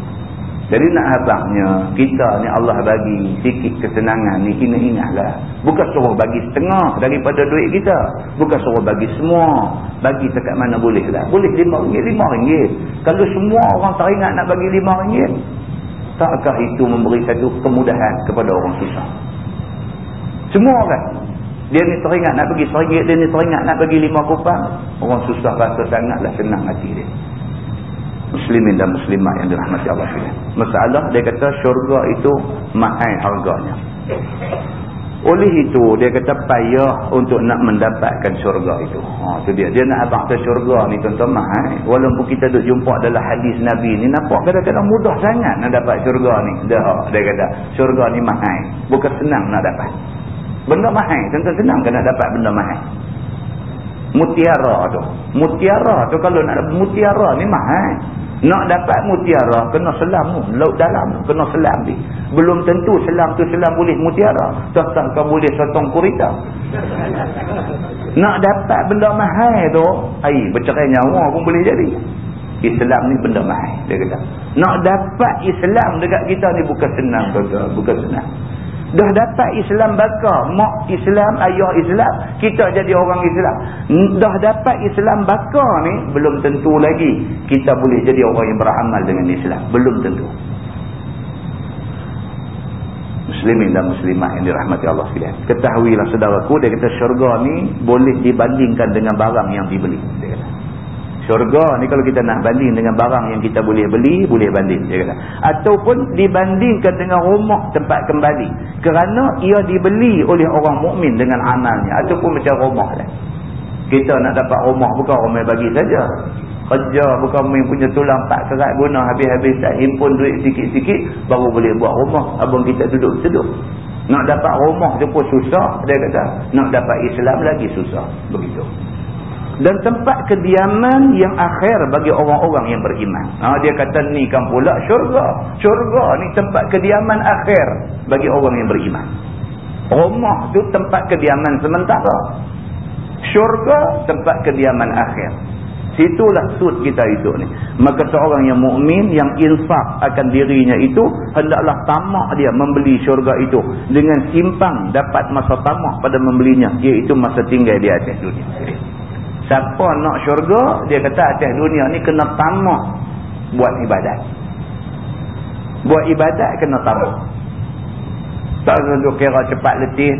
Jadi nak habangnya kita ni Allah bagi sikit kesenangan ni kena ingatlah bukan suruh bagi setengah daripada duit kita. Bukan suruh bagi semua. Bagi dekat mana boleh lah boleh lima ringgit lima ringgit. Kalau semua orang teringat nak bagi lima ringgit takkah itu memberi satu kemudahan kepada orang susah? Semua orang dia ni teringat nak pergi seringgit, dia ni teringat nak pergi lima kupang. Orang susah rasa sangatlah senang hati dia. Muslimin dan muslimah yang dirahmati Allah SWT. Masalah dia kata syurga itu mahal harganya. Oleh itu dia kata payah untuk nak mendapatkan syurga itu. Ha, tu dia. Dia nak abang ke syurga ni tuan-tuan mahal. Walaupun kita duk jumpa dalam hadis Nabi ni nampak kadang-kadang mudah sangat nak dapat syurga ni. Dah, dia kata syurga ni mahal. Bukan senang nak dapat. Benda mahal. Tentu senang kena dapat benda mahal. Mutiara tu. Mutiara tu kalau nak mutiara ni mahal. Nak dapat mutiara kena selam tu. Laut dalam tu kena selam ni. Belum tentu selam tu selam boleh mutiara. Tak kau boleh sotong kurita. Nak dapat benda mahal tu. Air bercerai nyawa pun boleh jadi. Islam ni benda mahal. Dia kata. Nak dapat Islam dekat kita ni bukan senang. Bukan senang. Dah dapat Islam bakar. Mak Islam, ayah Islam. Kita jadi orang Islam. Dah dapat Islam bakar ni. Belum tentu lagi. Kita boleh jadi orang yang beramal dengan Islam. Belum tentu. Muslimin dan Muslimah yang dirahmati Allah sekalian. Ketahuilah saudaraku. Dia kata syurga ni boleh dibandingkan dengan barang yang dibeli. Dia kata. Syurga ni kalau kita nak banding dengan barang yang kita boleh beli, boleh banding. Dia kata. Ataupun dibandingkan dengan rumah tempat kembali. Kerana ia dibeli oleh orang mukmin dengan amalnya. Ataupun macam rumah lah. Kita nak dapat rumah bukan rumah bagi saja. Kerja bukan main punya tulang tak kerat guna habis-habis tak himpun duit sikit-sikit. Baru boleh buat rumah. Abang kita duduk-duduk. Nak dapat rumah tu pun susah. Dia kata. Nak dapat Islam lagi susah. Begitu dan tempat kediaman yang akhir bagi orang-orang yang beriman. Ha, dia kata ni kan pula syurga. Syurga ni tempat kediaman akhir bagi orang yang beriman. Rumah tu tempat kediaman sementara. Syurga tempat kediaman akhir. Situlah sud kita itu ni. Maka seorang yang mukmin yang infak akan dirinya itu hendaklah tamak dia membeli syurga itu dengan simpang dapat masa tamak pada membelinya iaitu masa tinggal di atas dunia. Siapa nak syurga, dia kata atas dunia ni kena tamak buat ibadat. Buat ibadat kena tamak. Tak untuk kira cepat letih.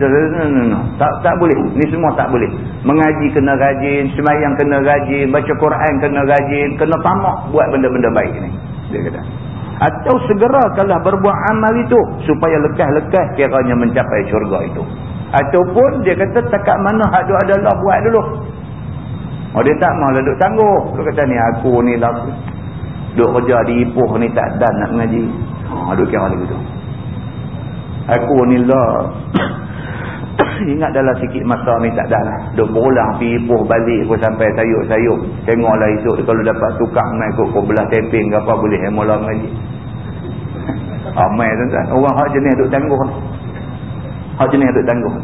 Tak, tak boleh. Ni semua tak boleh. Mengaji kena rajin. Semayang kena rajin. Baca Quran kena rajin. Kena tamak buat benda-benda baik ni. Dia kata. Atau segera kalau berbuat amal itu. Supaya lekas-lekas kiranya mencapai syurga itu. Ataupun dia kata takat mana hak adalah buat dulu. Oh dia tak mahu duduk tangguh. Dia kata ni aku ni lah. Duduk kerja di Ipoh ni tak dan nak mengaji. Oh, duduk kira lagi tu. Aku ni lah. Ingat dalam sikit masa ni tak dah lah. Duduk berulang pergi Ipoh balik pun sampai sayuk-sayuk. Tengoklah esok kalau dapat tukang main kot kau belah temping ke apa boleh yang mula mengaji. Amai tuan-tuan. Orang hak jenis duduk tangguh. Hak jenis duduk tangguh.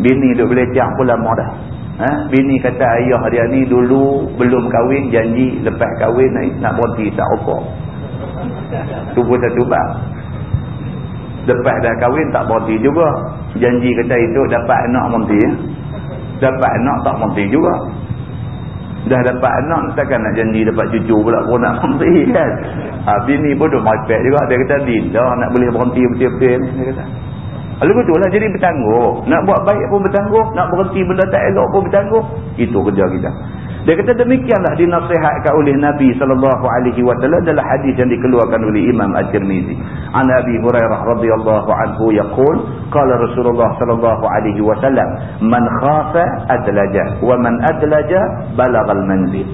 Bini duduk belecak pun lama dah. Ha? Bini kata ayah dia ni dulu belum kahwin janji lepas kahwin nak, nak berhenti tak apa. Tu pun satu bab. Lepas dah kahwin tak berhenti juga. Janji kata itu dapat anak berhenti. Ya? Dapat anak tak berhenti juga. Dah dapat anak takkan nak janji dapat cucu pula pun nak berhenti kan. Ha, bini pun duk mepek juga. Dia kata Dinda nak boleh berhenti betul-betul. Dia kata. Lalu betul lah jadi bertangguh. Nak buat baik pun bertangguh. Nak berhenti benda tak elok pun bertangguh. Itu kerja kita. Dia kata demikianlah dinasihatkan oleh Nabi SAW dalam hadis yang dikeluarkan oleh Imam Al-Tirmizi. An Abi Hurairah radhiyallahu anhu yaqul qala Rasulullah sallallahu alaihi wasallam man khafa adlaja wa man adlaja balagha al-manzil.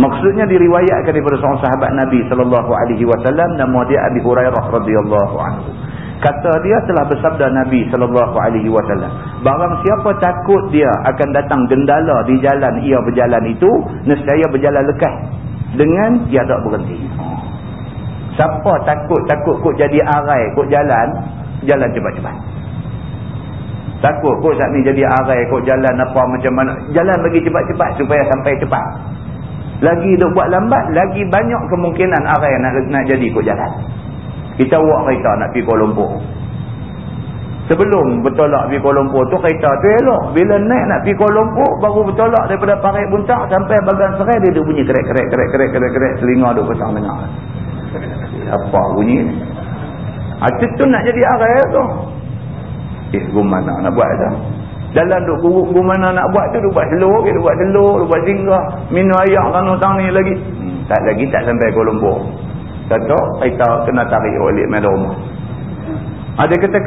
Maksudnya diriwayatkan daripada seorang sahabat Nabi sallallahu alaihi wasallam nama dia Abi Hurairah radhiyallahu anhu. Kata dia telah bersabda Nabi sallallahu alaihi wasallam, barang siapa takut dia akan datang gendala di jalan ia berjalan itu, nescaya berjalan lekas dengan tiada berhenti. Siapa takut-takut kok jadi arai kok jalan, jalan cepat-cepat. Takut kok saat ni jadi arai kok jalan apa macam mana, jalan bagi cepat-cepat supaya sampai cepat. Lagi duk buat lambat, lagi banyak kemungkinan arai nak nak jadi kok jalan. Kita buat kereta nak pergi Kuala Lumpur. Sebelum bertolak pergi Kuala Lumpur tu kereta tu elok. Bila naik nak pergi Kuala Lumpur baru bertolak daripada Parit Buntang sampai Bagan Serai dia bunyi kerek-kerek-kerek-kerek-kerek telinga duk pasang dengar. Apa bunyi ni? Itu tu nak jadi arai tu. Eh, gumana nak buat tu? Dalam duk guruk gumana nak buat tu, duk buat telur, duk buat telur, duk buat singgah. Minum ayak kan utang ni lagi. Hmm, tak lagi tak sampai Kuala Lumpur. Kata kita kena tarik balik main rumah. Ada kata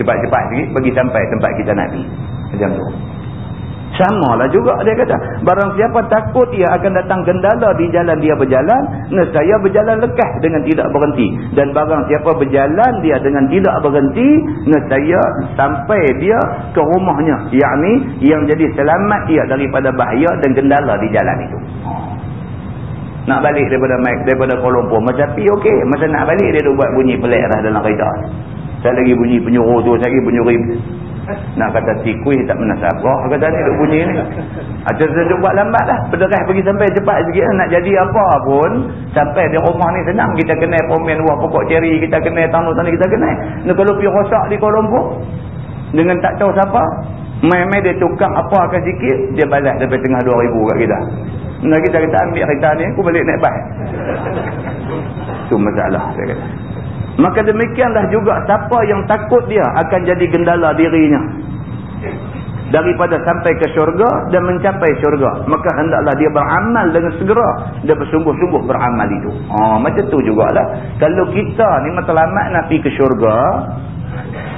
cepat-cepat sikit bagi sampai tempat kita nak pergi. Macam tu. Sama lah juga dia kata. Barang siapa takut ia akan datang gendala di jalan dia berjalan. Nescaya berjalan lekas dengan tidak berhenti. Dan barang siapa berjalan dia dengan tidak berhenti. Nescaya sampai dia ke rumahnya. Yang ni yang jadi selamat ia daripada bahaya dan gendala di jalan itu. Nak balik daripada daripada Kuala Lumpur. Macam pi okey. Masa nak balik dia dah buat bunyi pelik dah dalam kereta. Saya lagi bunyi penyuruh tu. Saya lagi penyuruh nak kata tikui tak menasabah kata ni duk bunyi ni ada sejuk buat lambat lah berderah pergi sampai cepat sikit nak jadi apa pun sampai di rumah ni senang kita kena pomen buah pokok ceri kita kena tanah tanah kita kena ni kalau pergi rosak di Kuala Lumpur dengan tak tahu siapa main-main dia tukang apa akan sikit dia balas sampai tengah 2000 kat kita nak kita kata ambil kereta ni aku balik naik bas tu masalah saya kata Maka demikianlah juga siapa yang takut dia akan jadi gendala dirinya. Daripada sampai ke syurga dan mencapai syurga. Maka hendaklah dia beramal dengan segera. Dia bersungguh-sungguh beramal itu. Oh, macam tu jugalah. Kalau kita ni matlamat nak pergi ke syurga.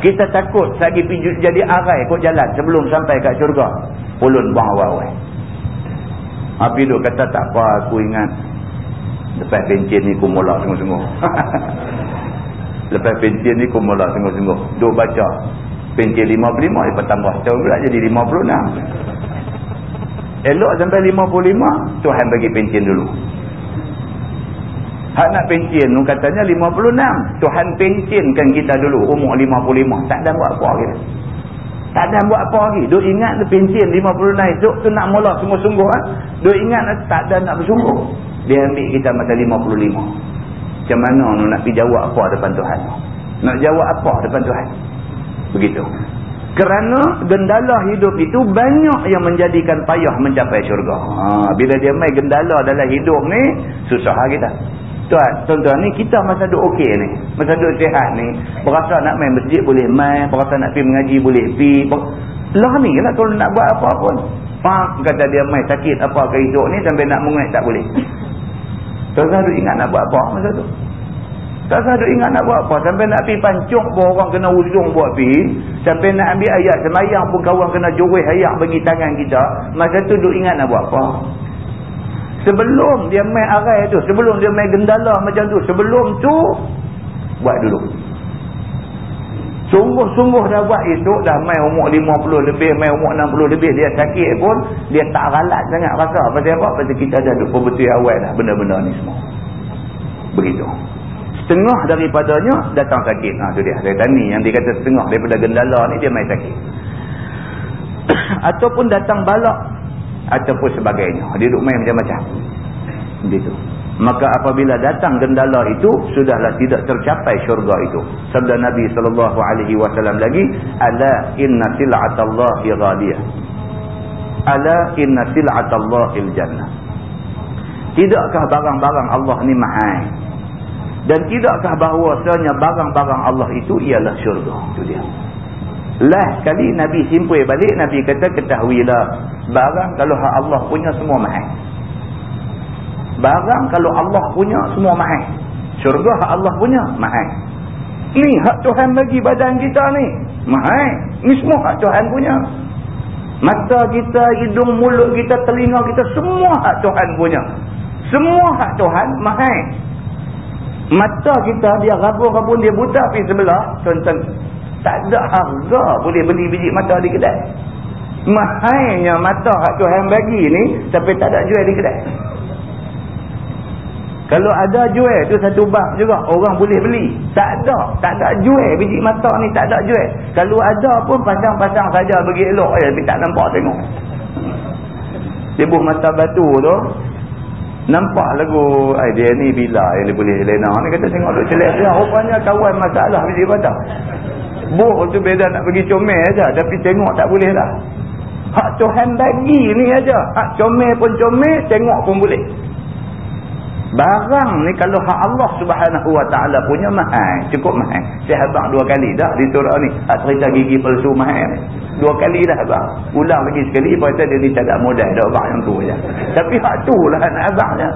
Kita takut lagi jadi arai kot jalan sebelum sampai ke syurga. Ulun buang awal-awal. Habis tu kata tak apa aku ingat. Lepas bencin ni aku mula sungguh-sungguh. Lepas pencen ni kau mula sungguh-sungguh. Duk baca. Pencen 55, lepas tambah setahun pula jadi 56. Elok sampai 55, Tuhan bagi pencen dulu. Hak nak pencen tu katanya 56. Tuhan pencenkan kita dulu umur 55. Tak ada buat apa lagi. Tak ada buat apa lagi. Duk ingat tu pencen 56 esok tu nak mula sungguh-sungguh. Ha? Duk ingat tak ada nak bersungguh. Dia ambil kita masa 55. Macam mana nak, nak pergi jawab apa depan Tuhan? Nak jawab apa depan Tuhan? Begitu. Kerana gendala hidup itu banyak yang menjadikan payah mencapai syurga. Ha, bila dia main gendala dalam hidup ni, susah kita. Tuan, tuan-tuan ni kita masa duduk okey ni. Masa duduk sihat ni. Berasa nak main masjid boleh main. Berasa nak pergi mengaji boleh pergi. Lah ni lah kalau nak buat apa pun. Pak kata dia main sakit apa ke hidup ni sampai nak mengaji tak boleh. Usah duk ingat nak buat apa masa tu. Usah duk ingat nak buat apa. Sampai nak pergi pancung pun orang kena usung buat pergi. Sampai nak ambil ayat semayang pun kawan kena joreh ayat bagi tangan kita. Masa tu duk ingat nak buat apa. Sebelum dia main arai tu. Sebelum dia main gendala macam tu. Sebelum tu. Buat dulu. Sungguh-sungguh dah buat esok dah main umur 50 lebih, main umur 60 lebih. Dia sakit pun, dia tak ralat sangat rasa. Pasal apa? Pasal kita dah duduk betul awal dah benda-benda ni semua. Begitu. Setengah daripadanya datang sakit. Ha, tu dia. Saya tanya yang dia kata setengah daripada gendala ni dia main sakit. Ataupun datang balak. Ataupun sebagainya. Dia duduk main macam-macam. Begitu maka apabila datang gendala itu sudahlah tidak tercapai syurga itu. Sabda nabi wasallam lagi ala inna sil'atallahi ghaliyah ala inna sil'atallahil jannah tidakkah barang-barang Allah ni mahal? Dan tidakkah bahawasanya barang-barang Allah itu ialah syurga? Itu dia. Lah kali nabi simpul balik nabi kata ketahuilah barang kalau hak Allah punya semua mahal Barang kalau Allah punya semua mahal. Syurga hak Allah punya mahal. Ni hak Tuhan bagi badan kita ni. Mahal. Ni semua hak Tuhan punya. Mata kita, hidung, mulut kita, telinga kita semua hak Tuhan punya. Semua hak Tuhan mahal. Mata kita dia rabun-rabun dia buta pergi sebelah. Tuan-tuan tak ada harga boleh beli biji mata di kedai. Mahalnya mata hak Tuhan bagi ni sampai tak ada jual di kedai. Kalau ada jual tu satu bab juga orang boleh beli. Tak ada, tak ada jual biji mata ni tak ada jual. Kalau ada pun pasang-pasang saja bagi elok je tapi tak nampak tengok. Tibuh mata batu tu nampak lagu ai dia ni bila yang dia boleh lena ni kata tengok duk celak dia rupanya kawan masalah biji mata. Buh tu beda nak pergi comel aja tapi tengok tak boleh lah. Hak Tuhan bagi ni aja. Hak comel pun comel, tengok pun boleh. Barang ni kalau hak Allah subhanahu wa ta'ala punya mahal. Cukup mahal. Saya habang dua kali dah di surah ni. Hak cerita gigi palsu mahal. Dua kali dah habang. Ulang lagi sekali. Pasal dia ni tak ada modal. Dah abang yang tu je. Tapi hak tu lah nak abangnya.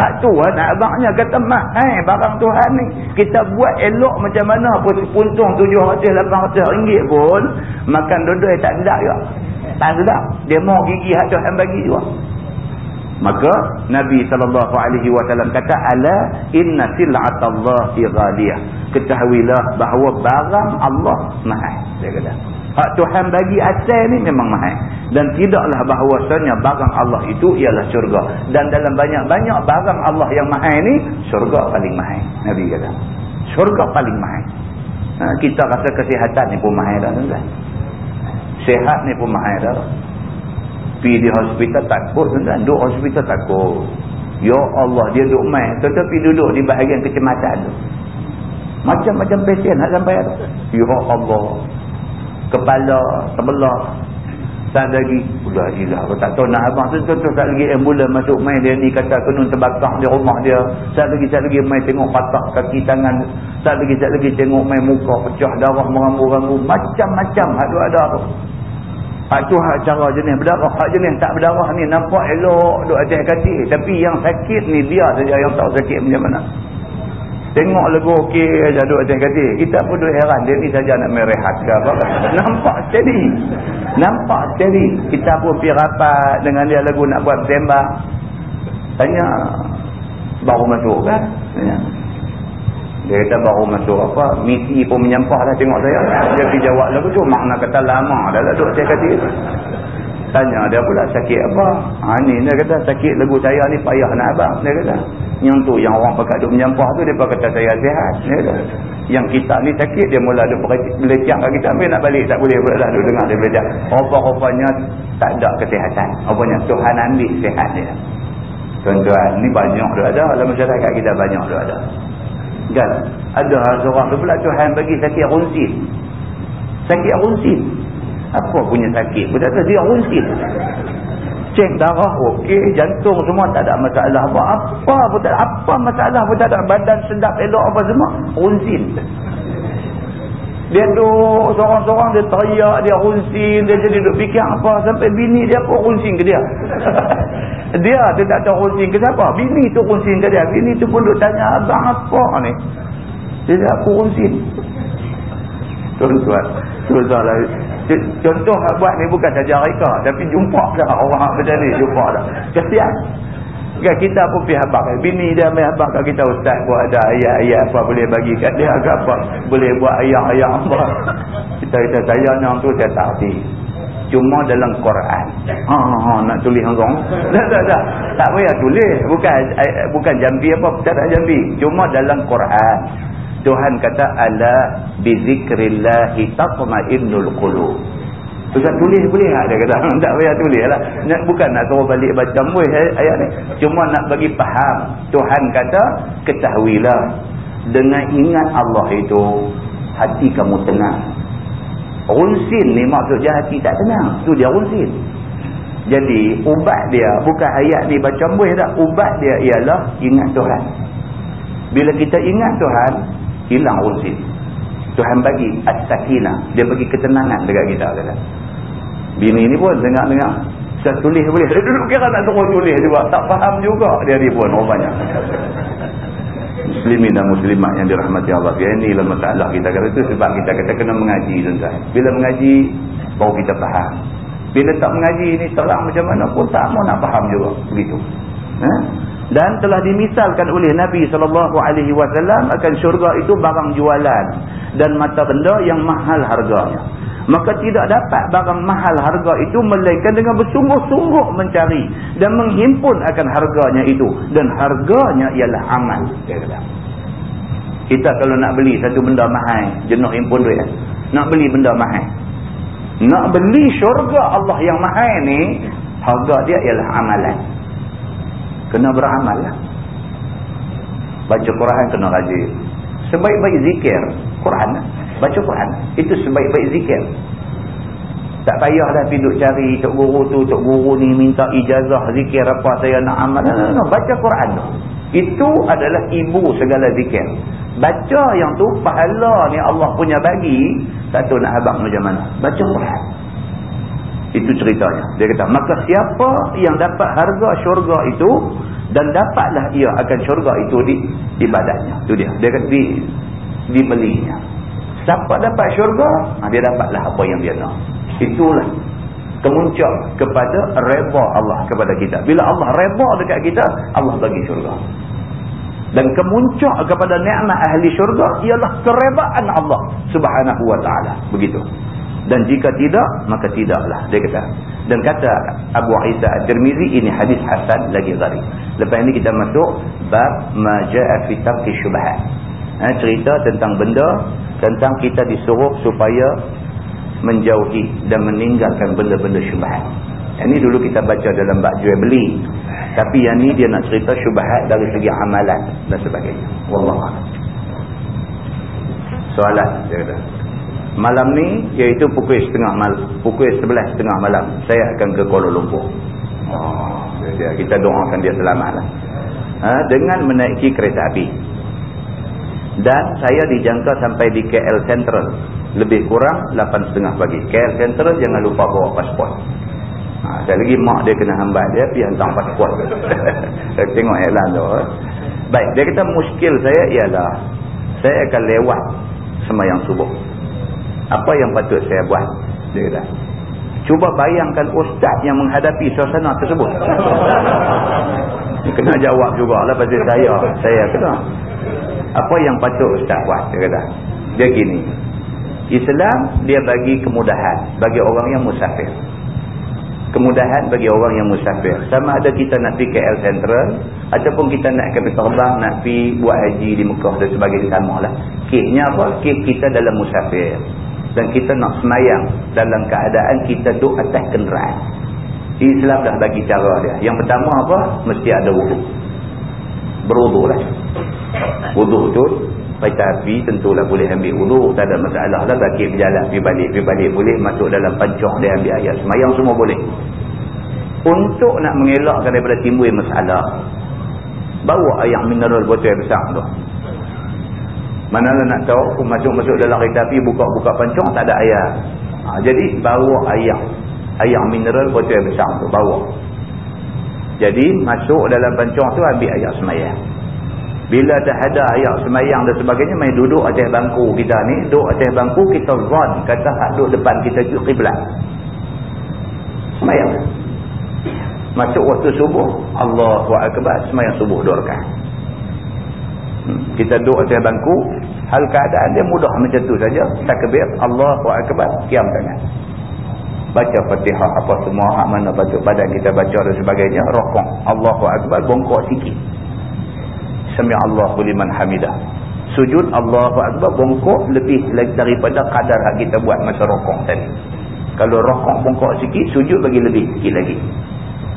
Hak tu lah nak abangnya. Kata mahal barang Tuhan ni. Kita buat elok macam mana pun sepuntung tujuh ratus, lapan ratus ringgit pun. Makan dua-dua tak ada juga. Tak sedap. Dia mau gigi hak Tuhan bagi juga. Maka Nabi SAW kata ala inna sil'atallahi ghaliyah. Ketahuilah bahawa barang Allah mahal. Dia kata. Hak Tuhan bagi asal ni memang mahal. Dan tidaklah bahawasanya barang Allah itu ialah syurga. Dan dalam banyak-banyak barang Allah yang mahal ni, syurga paling mahal. Nabi kata. Syurga paling mahal. Ha, kita rasa kesihatan ni pun mahal dah. Tuan. Sehat ni pun mahal dah. Pergi di hospital takut. Tuan. Duduk hospital takut. Ya Allah, dia duduk main. Tetapi duduk di bahagian kecemasan tu. Macam-macam pasien nak sampai ada. Ya Allah kepala sebelah tak lagi sudah gila aku tak tahu nak abang. Tu tu tak lagi ambulan masuk main dia ni kata kena terbakar di rumah dia. Tak lagi tak lagi main tengok patah kaki tangan. Tak lagi tak lagi tengok main muka pecah darah merambu-rambu. Macam-macam ada ada tu. Hak tu hak cara jenis berdarah. Hak jenis tak berdarah ni nampak elok duk atas kaki. Tapi yang sakit ni dia saja yang tahu sakit macam mana Tengok lagu okey aja duduk atas katil. Kita pun duduk heran. Dia ni saja nak merehat ke apa. Nampak steady. Nampak steady. Kita pun pergi rapat dengan dia lagu nak buat tembak. Tanya. Baru masuk kan? Tanya. Dia kata baru masuk apa. Misi pun menyampah lah tengok saya. Dia pergi jawab lagu tu. Makna kata lama dah lah duduk atas katil. Tanya dia pula sakit apa. Ha ni dia kata sakit lagu saya ni payah nak abang. Dia kata. Yang tu yang orang pakat duk menyampah tu dia kata saya sihat. Dia kata. Yang kita ni sakit dia mula ada belecak kat kita. Ambil nak balik tak boleh pula dah duk dengar dia belecak. Rupa-rupanya tak ada kesihatan. Rupanya Tuhan ambil sihat dia. Tuan-tuan ni banyak dia ada. Dalam masyarakat kita banyak dia ada. Kan? Ada seorang tu pula Tuhan bagi sakit runsin. Sakit runsin. Apa punya sakit? Berkata dia runsin cek darah okey jantung semua tak ada masalah apa. Apa pun tak apa masalah pun tak ada. Badan sedap elok apa semua runsin. Dia duduk seorang-seorang dia teriak dia runsin dia jadi duduk fikir apa. Sampai bini dia pun runsin ke dia? Dia dia tak tahu runsin ke siapa. Bini tu runsin ke dia? Bini tu pun duduk tanya abang apa ni? Dia tak aku runsin. Tuan-tuan tuan-tuan Contoh buat ni bukan saja mereka. Tapi jumpa dah orang macam ni. Jumpa dah. Kesian. Kan kita pun pergi habak. Bini dia main habak kat kita. Ustaz buat ada ayat-ayat apa boleh bagi kat dia ke apa. Boleh buat ayat-ayat apa. Kita kata saya yang tu saya tak hati. Cuma dalam Quran. Ha, ha, ha nak tulis orang. Tak, tak, tak. Tak payah tulis. Bukan bukan jambi apa. Tak jambi. Cuma dalam Quran. Tuhan kata ala bizikrillah tatma'innul qulub. Ustaz tulis boleh tak dia kata? Tak payah tulis lah. Bukan nak suruh balik baca muih ayat ni. Cuma nak bagi faham. Tuhan kata ketahuilah dengan ingat Allah itu hati kamu tenang. Runsin ni maksudnya hati tak tenang. Tu dia runsin. Jadi ubat dia bukan ayat ni baca muih tak. Ubat dia ialah ingat Tuhan. Bila kita ingat Tuhan, hilang ursin Tuhan bagi as-sakinah dia bagi ketenangan dekat kita kata bini ni pun dengar-dengar. Saya tulis boleh. Dia duduk kira nak suruh tulis juga. Tak faham juga dia ni pun rupanya muslimin dan muslimat yang dirahmati Allah. Ya inilah masalah kita. Kata itu sebab kita kata kena mengaji tuan bila mengaji baru kita faham. Bila tak mengaji ni terang macam mana pun tak mau nak faham juga. Begitu. Ha? Dan telah dimisalkan oleh Nabi wasallam akan syurga itu barang jualan dan mata benda yang mahal harganya. Maka tidak dapat barang mahal harga itu melainkan dengan bersungguh-sungguh mencari dan menghimpun akan harganya itu. Dan harganya ialah amal kita kalau nak beli satu benda mahal jenuh himpun duit nak beli benda mahal. Nak beli syurga Allah yang mahal ni harga dia ialah amalan kena beramal lah. Baca Quran kena rajin. Sebaik-baik zikir, Quran lah. Baca Quran. Itu sebaik-baik zikir. Tak payah dah pergi cari tok guru tu, tok guru ni minta ijazah zikir apa saya nak amal. No, no, no. Baca Quran tu. Itu adalah ibu segala zikir. Baca yang tu, pahala ni Allah punya bagi. Satu nak habak macam mana. Baca Quran. Itu ceritanya. Dia kata, maka siapa yang dapat harga syurga itu dan dapatlah ia akan syurga itu di ibadatnya. Itu dia. Dia kata, di, dibelinya. Siapa dapat syurga, ha, dia dapatlah apa yang dia nak. Itulah kemuncak kepada reba Allah kepada kita. Bila Allah reba dekat kita, Allah bagi syurga. Dan kemuncak kepada nikmat ahli syurga ialah kerebaan Allah subhanahu wa ta'ala. Begitu. Dan jika tidak, maka tidaklah. Dia kata. Dan kata Abu Isa At-Tirmizi, ini hadis Hasan lagi zari. Lepas ini kita masuk, Bab Maja'a Fitarki Syubahat. Ha, cerita tentang benda, tentang kita disuruh supaya menjauhi dan meninggalkan benda-benda syubhat. Ini dulu kita baca dalam bab jual beli. Tapi yang ini dia nak cerita syubhat dari segi amalan dan sebagainya. Wallah. Soalan dia kata. Malam ni iaitu pukul setengah malam, pukul sebelah setengah malam saya akan ke Kuala Lumpur. Oh, dia, kita doakan dia selamatlah. Ha, dengan menaiki kereta api. Dan saya dijangka sampai di KL Central lebih kurang 8.30 pagi. KL Central jangan lupa bawa pasport. Ha, saya lagi mak dia kena hambat dia pergi hantar pasport. saya tengok iklan tu. Eh. Baik, dia kata muskil saya ialah saya akan lewat semayang subuh. Apa yang patut saya buat? Dia kata. Cuba bayangkan ustaz yang menghadapi suasana tersebut. kena jawab jugalah pasal saya. Saya kena. Apa yang patut ustaz buat? Dia kata. Dia gini. Islam dia bagi kemudahan bagi orang yang musafir. Kemudahan bagi orang yang musafir. Sama ada kita nak pergi KL Central ataupun kita nak ke terbang nak pergi buat haji di Mekah dan sebagainya sama lah. Kisnya apa? Kis kita dalam musafir. Dan kita nak semayang dalam keadaan kita duduk atas kenderaan. Islam dah bagi cara dia. Yang pertama apa? Mesti ada wudhu. Berwudhu lah. Wudhu tu kereta api tentulah boleh ambil wuduk tak ada masalah lah bagi berjalan pergi balik pergi balik boleh masuk dalam pancong dia ambil ayat semayang semua boleh untuk nak mengelakkan daripada timbul masalah bawa air mineral botol besar tu manalah nak tahu masuk-masuk dalam kereta api buka-buka pancong tak ada air ha, jadi bawa air air mineral botol besar tu bawa jadi masuk dalam pancong tu ambil ayat semayang bila dah ada ayat semayang dan sebagainya, main duduk atas bangku kita ni. Duduk atas bangku, kita zon. Kata hak duduk depan kita itu qiblat. Semayang. Masuk waktu subuh, Allahu Akbar, semayang subuh dua rekat. Hmm. Kita duduk atas bangku, hal keadaan dia mudah macam tu saja. Takbir, Allahu Akbar, kiam tangan. Baca fatihah apa semua, hak mana patut badan kita baca dan sebagainya, rokok. Allahu Akbar, bongkok sikit sami Allahu liman hamidah sujud Allahu akbar bongkok lebih daripada kadar hak kita buat masa rokok tadi kalau rokok bongkok sikit sujud bagi lebih sikit lagi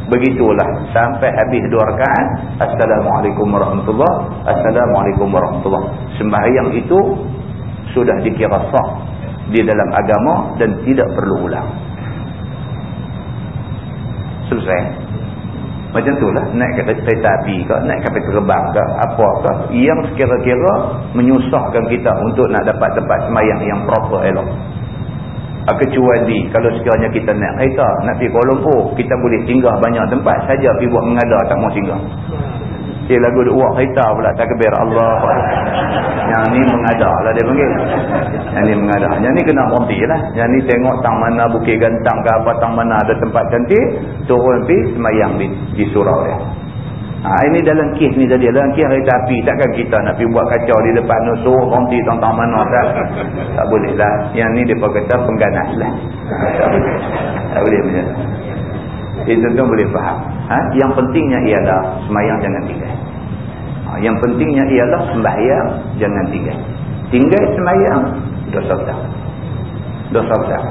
begitulah sampai habis dua rakaat assalamualaikum warahmatullahi assalamualaikum warahmatullahi sembahyang itu sudah dikira sah di dalam agama dan tidak perlu ulang selesai macam tu lah. Naik kereta api ke, naik kapal terbang ke, apa ke. Yang sekira-kira menyusahkan kita untuk nak dapat tempat semayang yang proper elok. Kecuali kalau sekiranya kita naik kereta, nak pergi Kuala Lumpur, kita boleh tinggal banyak tempat saja pergi buat mengada tak mau singgah. Dia lagu duk buat kereta pula takbir Allah. Yang ni mengadak lah dia panggil. Yang ni mengadak. Yang ni kena berhenti lah. Yang ni tengok tang mana bukit gantang ke apa tang mana ada tempat cantik. Turun pergi semayang di, di surau dia. Ha, ini dalam kes ni tadi. Dalam kes kereta api. Takkan kita nak pergi buat kacau di depan tu. Suruh berhenti tang-tang mana. Tak, tak boleh lah. Yang ni dia kata pengganas lah. Tak boleh macam tu. Itu tu boleh faham. Ha? Yang pentingnya ialah semayang jangan tinggal. Ha, yang pentingnya ialah sembahyang jangan tinggal. Tinggal semayang dosa besar. Dosa besar.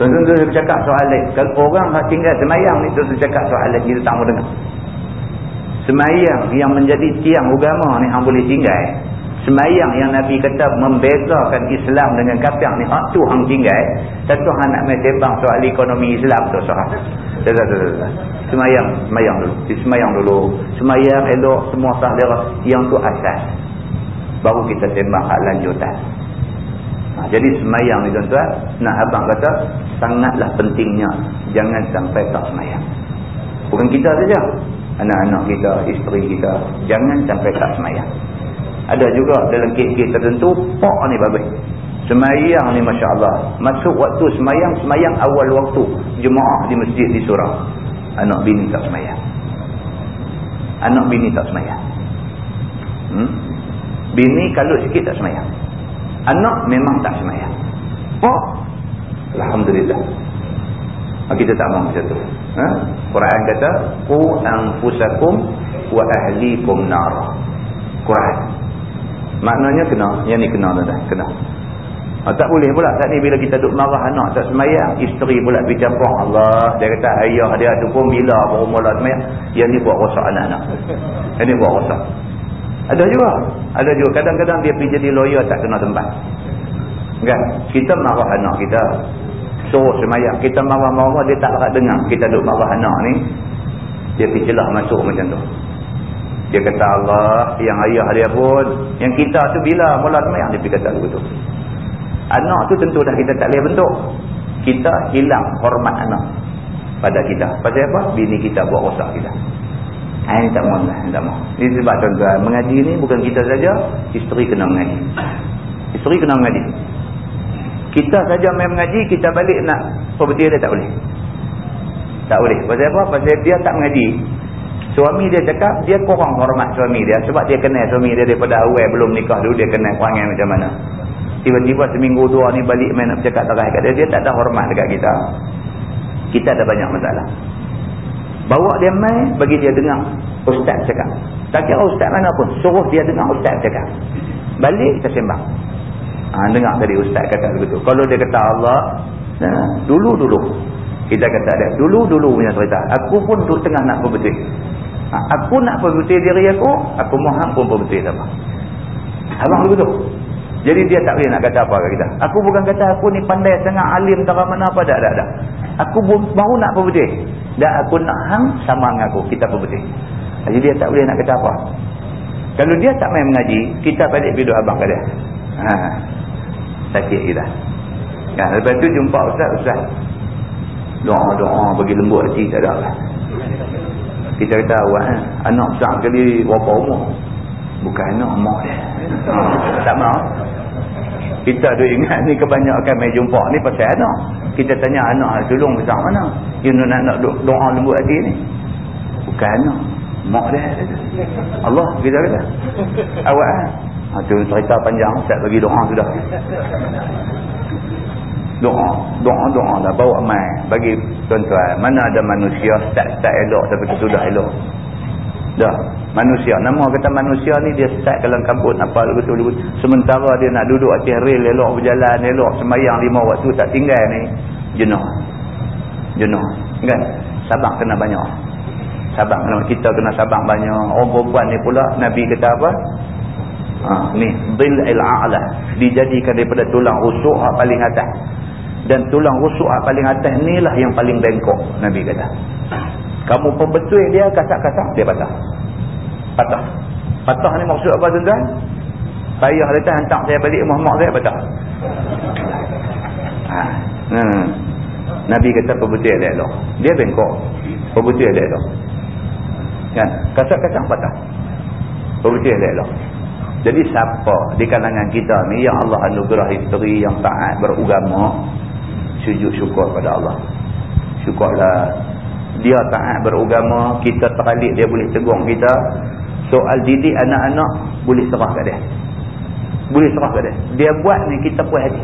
Tentu-tentu saya bercakap soal lain. Kalau orang tinggal semayang ni tu bercakap soal lain. Kita tak mau dengar. Semayang yang menjadi tiang agama ni yang boleh tinggal. Semayang yang Nabi kata membezakan Islam dengan kafir ni. Hak tu hang tinggal. Satu hang nak main sembang soal ekonomi Islam tu soal. Dah, dah, dah. Semayang, semayang dulu. Semayang dulu. Semayang elok semua sah dia. Yang tu asas. Baru kita sembang hak lanjutan. Ha, jadi semayang ni tuan-tuan. Nak abang kata, sangatlah pentingnya. Jangan sampai tak semayang. Bukan kita saja. Anak-anak kita, isteri kita. Jangan sampai tak semayang. Ada juga dalam kes-kes tertentu, pok ni babay. Semayang ni Masya Allah. Masuk waktu semayang, semayang awal waktu. Jemaah di masjid di surau. Anak bini tak semayang. Anak bini tak semayang. Hmm? Bini kalau sikit tak semayang. Anak memang tak semayang. Oh. Alhamdulillah. Ah, kita tak mahu macam tu. Ha? Quran kata, Ku anfusakum wa ahlikum nar. Quran. Maknanya kena. Yang ni kena dah. Kena. Ha, tak boleh pula. Saat ni bila kita duduk marah anak tak semayang, isteri pula bercampur. Allah. Dia kata, ayah dia tu pun bila berumur semayang. Yang ni buat rosak anak-anak. Yang ni buat rosak. Ada juga. Ada juga. Kadang-kadang dia pergi jadi lawyer tak kena tempat. Kan? Kita marah anak kita. Suruh semayang. Kita marah-marah dia tak harap dengar. Kita duduk marah anak ni. Dia pergi celah masuk macam tu. Dia kata Allah yang ayah dia pun. Yang kita tu bila mula semayang dia pergi kata begitu. Anak tu tentu dah kita tak boleh bentuk. Kita hilang hormat anak pada kita. Pasal apa? Bini kita buat rosak kita. Ini tak mahu lah. Tak mahu. Ini sebab tuan-tuan. Mengaji ni bukan kita saja. Isteri kena mengaji. Isteri kena mengaji. Kita saja main mengaji. Kita balik nak property dia tak boleh. Tak boleh. Pasal apa? Pasal dia tak mengaji. Suami dia cakap. Dia kurang hormat suami dia. Sebab dia kenal suami dia daripada awal belum nikah dulu. Dia kenal perangai macam mana. Tiba-tiba seminggu dua ni balik main nak bercakap terang kat dia. Dia tak ada hormat dekat kita. Kita ada banyak masalah. Bawa dia main, bagi dia dengar ustaz cakap. Tak kira ustaz mana pun, suruh dia dengar ustaz cakap. Balik kita sembang. Ha, dengar tadi ustaz kata begitu. Kalau dia kata Allah, dulu-dulu. Ha, kita kata dia, dulu-dulu punya cerita. Aku pun duduk tengah nak berbetul. Ha, aku nak berbetul diri aku, aku mohon pun berbetul sama. Abang begitu. Jadi dia tak boleh nak kata apa kat kita. Aku bukan kata aku ni pandai sangat alim tak mana apa. Tak, tak, tak. Aku mahu nak berbetul. Dan aku nak hang sama dengan aku. Kita berbetul. Jadi dia tak boleh nak kata apa. Kalau dia tak main mengaji, kita balik bidu abang ke dia. Ha. Sakit kita. Ya, lepas tu jumpa ustaz, ustaz. Doa-doa bagi lembut hati tak ada lah. Kita kata awak eh, anak besar kali berapa umur? Bukan anak, mak dia. Ha. Tak mahu. Kita ada ingat ni kebanyakan main jumpa ni pasal anak. Kita tanya anak tolong besar mana? Dia nak nak doa lembut hati ni. Bukan anak mak dia Allah kita kata awak ha, tu cerita panjang Ustaz bagi doa sudah. Doa doa doa dah bawa mai. Bagi tuan-tuan mana ada manusia start start elok tapi sudah elok? Dah manusia. Nama kata manusia ni dia start dalam kampung apa betul-betul sementara dia nak duduk atas rel elok berjalan elok semayang lima waktu tak tinggal ni jenuh. Jenuh kan? Sabar kena banyak. Sabar kita kena sabar banyak. Orang perempuan ni pula Nabi kata apa ha, ni dhil'il a'lah dijadikan daripada tulang rusuk yang paling atas. Dan tulang rusuk yang paling atas ni lah yang paling bengkok Nabi kata. Kamu pembetul dia kasak-kasak dia patah. Patah. Patah ni maksud apa tuan-tuan? Payah letak hantar saya balik Muhammad saya patah. Ha. hmm. Nabi kata pembetul dia elok. Dia bengkok. Pembetul dia elok. Kan? Kasar-kasar patah. Berbeza elok jadi siapa di kalangan kita ni yang Allah anugerah isteri yang taat beragama sujud syukur pada Allah. Syukurlah. Dia taat beragama kita teralik dia boleh tegur kita. Soal didik anak-anak boleh serah kat dia. Boleh serah kat dia. Dia buat ni kita puas hati.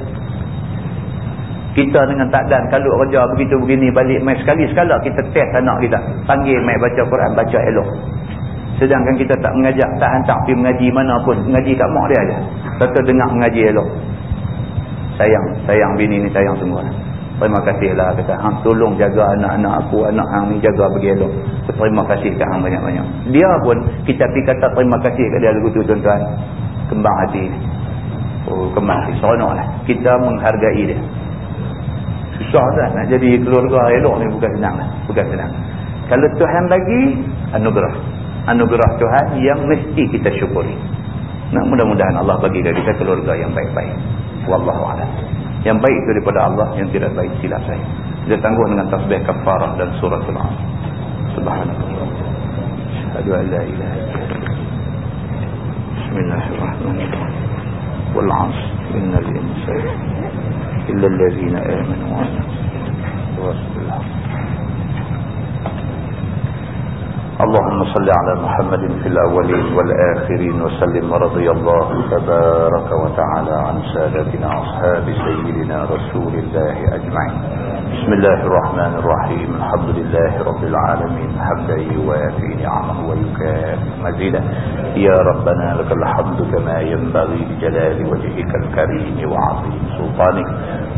Kita dengan takdan kalau kerja begitu begini balik mai sekali sekala kita test anak kita. Panggil mai baca Quran baca elok sedangkan kita tak mengajak tak hantar pergi mengaji mana pun mengaji kat mak dia aja. Tetap dengar mengaji elok. Sayang sayang bini ni sayang semua. Terima kasihlah kata hang tolong jaga anak-anak aku. Anak hang ni jaga bagi elok. Terima kasih kat hang banyak-banyak. Dia pun kita pergi kata terima kasih kat dia lagu tu tuan-tuan. Kembang hati oh kembang hati. Seronok lah. Kita menghargai dia. Susah kan nak jadi keluarga elok ni. Bukan senang lah. bukan senang. Kalau Tuhan bagi anugerah anugerah Tuhan yang mesti kita syukuri. Nah, mudah-mudahan Allah bagi kepada kita keluarga yang baik-baik. Wallahu a'lam. Yang baik itu daripada Allah, yang tidak baik silap saya. Dia tangguh dengan tasbih kafarah dan surah surah. Subhanallah. Syahadu an la ilaha Bismillahirrahmanirrahim. Wal 'asr innal insana illa allazina amanu wa 'amilus salihat. اللهم صل على محمد في الأولين والآخرين وسلم ورضي الله تبارك وتعالى عن سادتنا أصحاب سيدنا رسول الله أجمعين. بسم الله الرحمن الرحيم. الحمد لله رب العالمين. حمدا يوافي نعمه ويكافئ مزيدا يا ربنا لك الحمد كما ينبغي لجلال وجهك الكريم وعظيم سلطانك.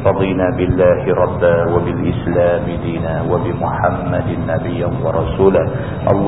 رضينا بالله ربا وبالإسلام دينا وبمحمد نبيا ورسولا.